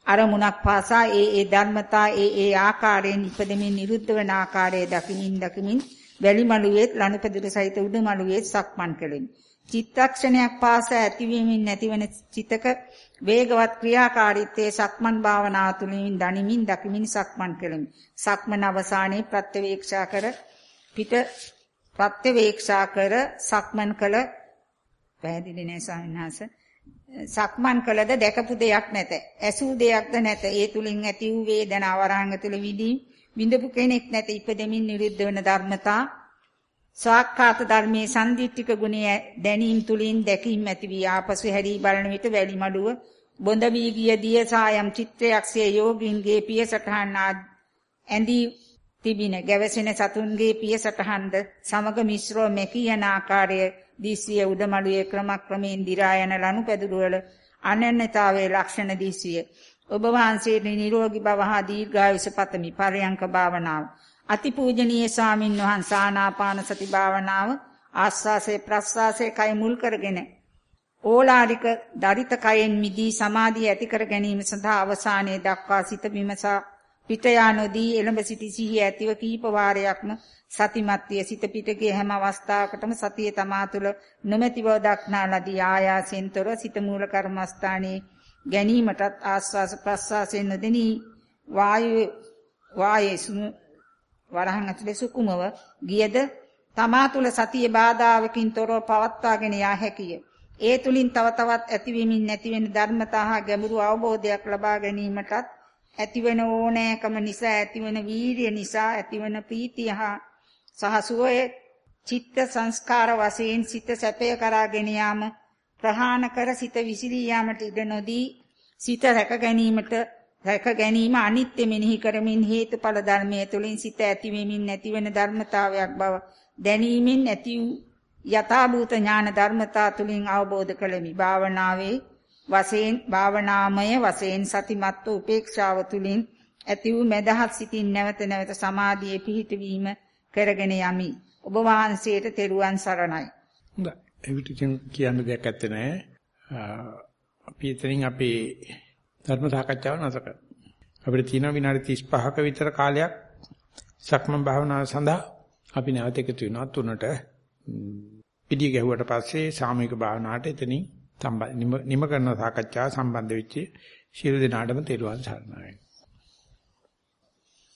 අරමුණක් පාසා ඒ ඒ ධර්මතා ඒ ඒ ආකාරයෙන් ඉපදෙමින් නිරුද්ධ වන ආකාරය දකිමින් දකිමින් වැලි මළුවේත් ලනුපෙදුර සහිත උඩ මළුවේත් සක්මන් කෙලෙමි. චිත්තක්ෂණයක් පාසා ඇතිවීමෙන් නැතිවන චිතක වේගවත් ක්‍රියාකාරීත්වයේ සක්මන් භාවනාව තුළින් දනිමින් දකිමින් සක්මන් කෙලෙමි. සක්මන් අවසානයේ ප්‍රත්‍යවේක්ෂා කර පිට ප්‍රත්‍යවේක්ෂා කර සක්මන් කළ පැහැදිලි නෑ සාමිනහස සක්මන් කළද දැකපු දෙයක් නැත. ඇසූ දෙයක්ද නැත. ඒ තුලින් ඇති වූ වේදනාව වරහන් තුල විදී විඳපු කෙනෙක් නැත. ඉපදෙමින් නිරුද්ධ වන ධර්මතා සාක්කාත ධර්මයේ සම්දිත්තික ගුණය දැනීම තුලින් දැකීම ඇති වී ආපසු හැරී බලන විට වැලි මඩුව බොඳ වී ගිය දිය සායම් චිත්‍රයක්සේ යෝගින්ගේ පිය සටහන් ඇඳී තිබින ගැවසෙන සතුන්ගේ පිය සටහන්ද සමග මිශ්‍රව මෙකී යන ආකාරය දිස්සිය උඩමළුවේ ක්‍රමක්‍රමයෙන් දි รา යන ලනු පැදුරු වල අනන්‍යතාවයේ ලක්ෂණ දිස්සිය ඔබ වහන්සේට නිරෝගී බව හා දීර්ඝායුෂ පතමි. පරයන්ක භාවනාව. අතිපූජනීය ස්වාමින් වහන්සේ ආනාපාන සති භාවනාව ආස්වාසේ ප්‍රස්වාසේ කය මුල් කරගෙන ඕලාරික දරිත කයෙන් මිදී සමාධිය ඇති කර ගැනීම සඳහා අවසානයේ දක්වා සිත විමසා පිට යානොදී එළඹ සිටි සිහිය ඇතිව කීප වාරයක්ම සතිමත් විය සිත පිටගේ හැම අවස්ථාවකටම සතිය තමා තුළ නොමැති බව දක්නා ලදී. ආයාසෙන්තර සිත මූල කර්මස්ථානයේ ගැනීමටත් ආස්වාස ප්‍රස්වාසයෙන් නොදෙනී වායු වායේසු වරහන් ඇතුලේ සුකුමව ගියද තමා තුළ සතිය බාධාවකින් තොරව පවත්වාගෙන යා හැකිය. ඒ තුලින් තව තවත් ඇතිවෙමින් නැතිවෙන ධර්මතා හා ගැඹුරු අවබෝධයක් ලබා ගැනීමටත් ඇතිවෙන ඕනෑකම නිසා ඇතිවෙන වීරිය නිසා ඇතිවෙන ප්‍රීතිය හා සහ සුවය චිත්ත සංස්කාර වශයෙන් සිත සැපය කරා ගෙන යාම ප්‍රහාණ කර සිත විසිරී යාමට ඉඩ නොදී සිත රැක ගැනීමට රැක ගැනීම අනිත්‍ය මෙනෙහි කරමින් හේතුඵල ධර්මයේ තුලින් සිත ඇති වෙමින් නැතිවෙන ධර්මතාවයක් බව දැනීමෙන් ඇති යථාභූත ඥාන ධර්මතා තුලින් අවබෝධ කළෙමි. භාවනාවේ වශයෙන් භාවනාමය වශයෙන් සතිමත් වූ උපේක්ෂාව තුලින් ඇති වූ මෙදහත් සිතින් නැවත නැවත සමාධියේ පිහිටවීම කරගෙන යමි. ඔබ වහන්සේට තෙරුවන් සරණයි. හොඳයි. එවිට කියන්න දෙයක් නැත්තේ නෑ. අපි එතනින් අපේ ධර්ම සාකච්ඡාව නැවත කරමු. අපිට තියෙනවා විනාඩි 35ක විතර කාලයක් සක්මන් භාවනාව සඳහා අපි නැවත එකතු වෙනවා තුනට. පිටිය ගැහුවට පස්සේ සාමූහික භාවනාවට එතනින් නිම කරන සාකච්ඡාව සම්බන්ධ වෙච්ච ශිරු දිනාටම තෙරුවන් සරණයි.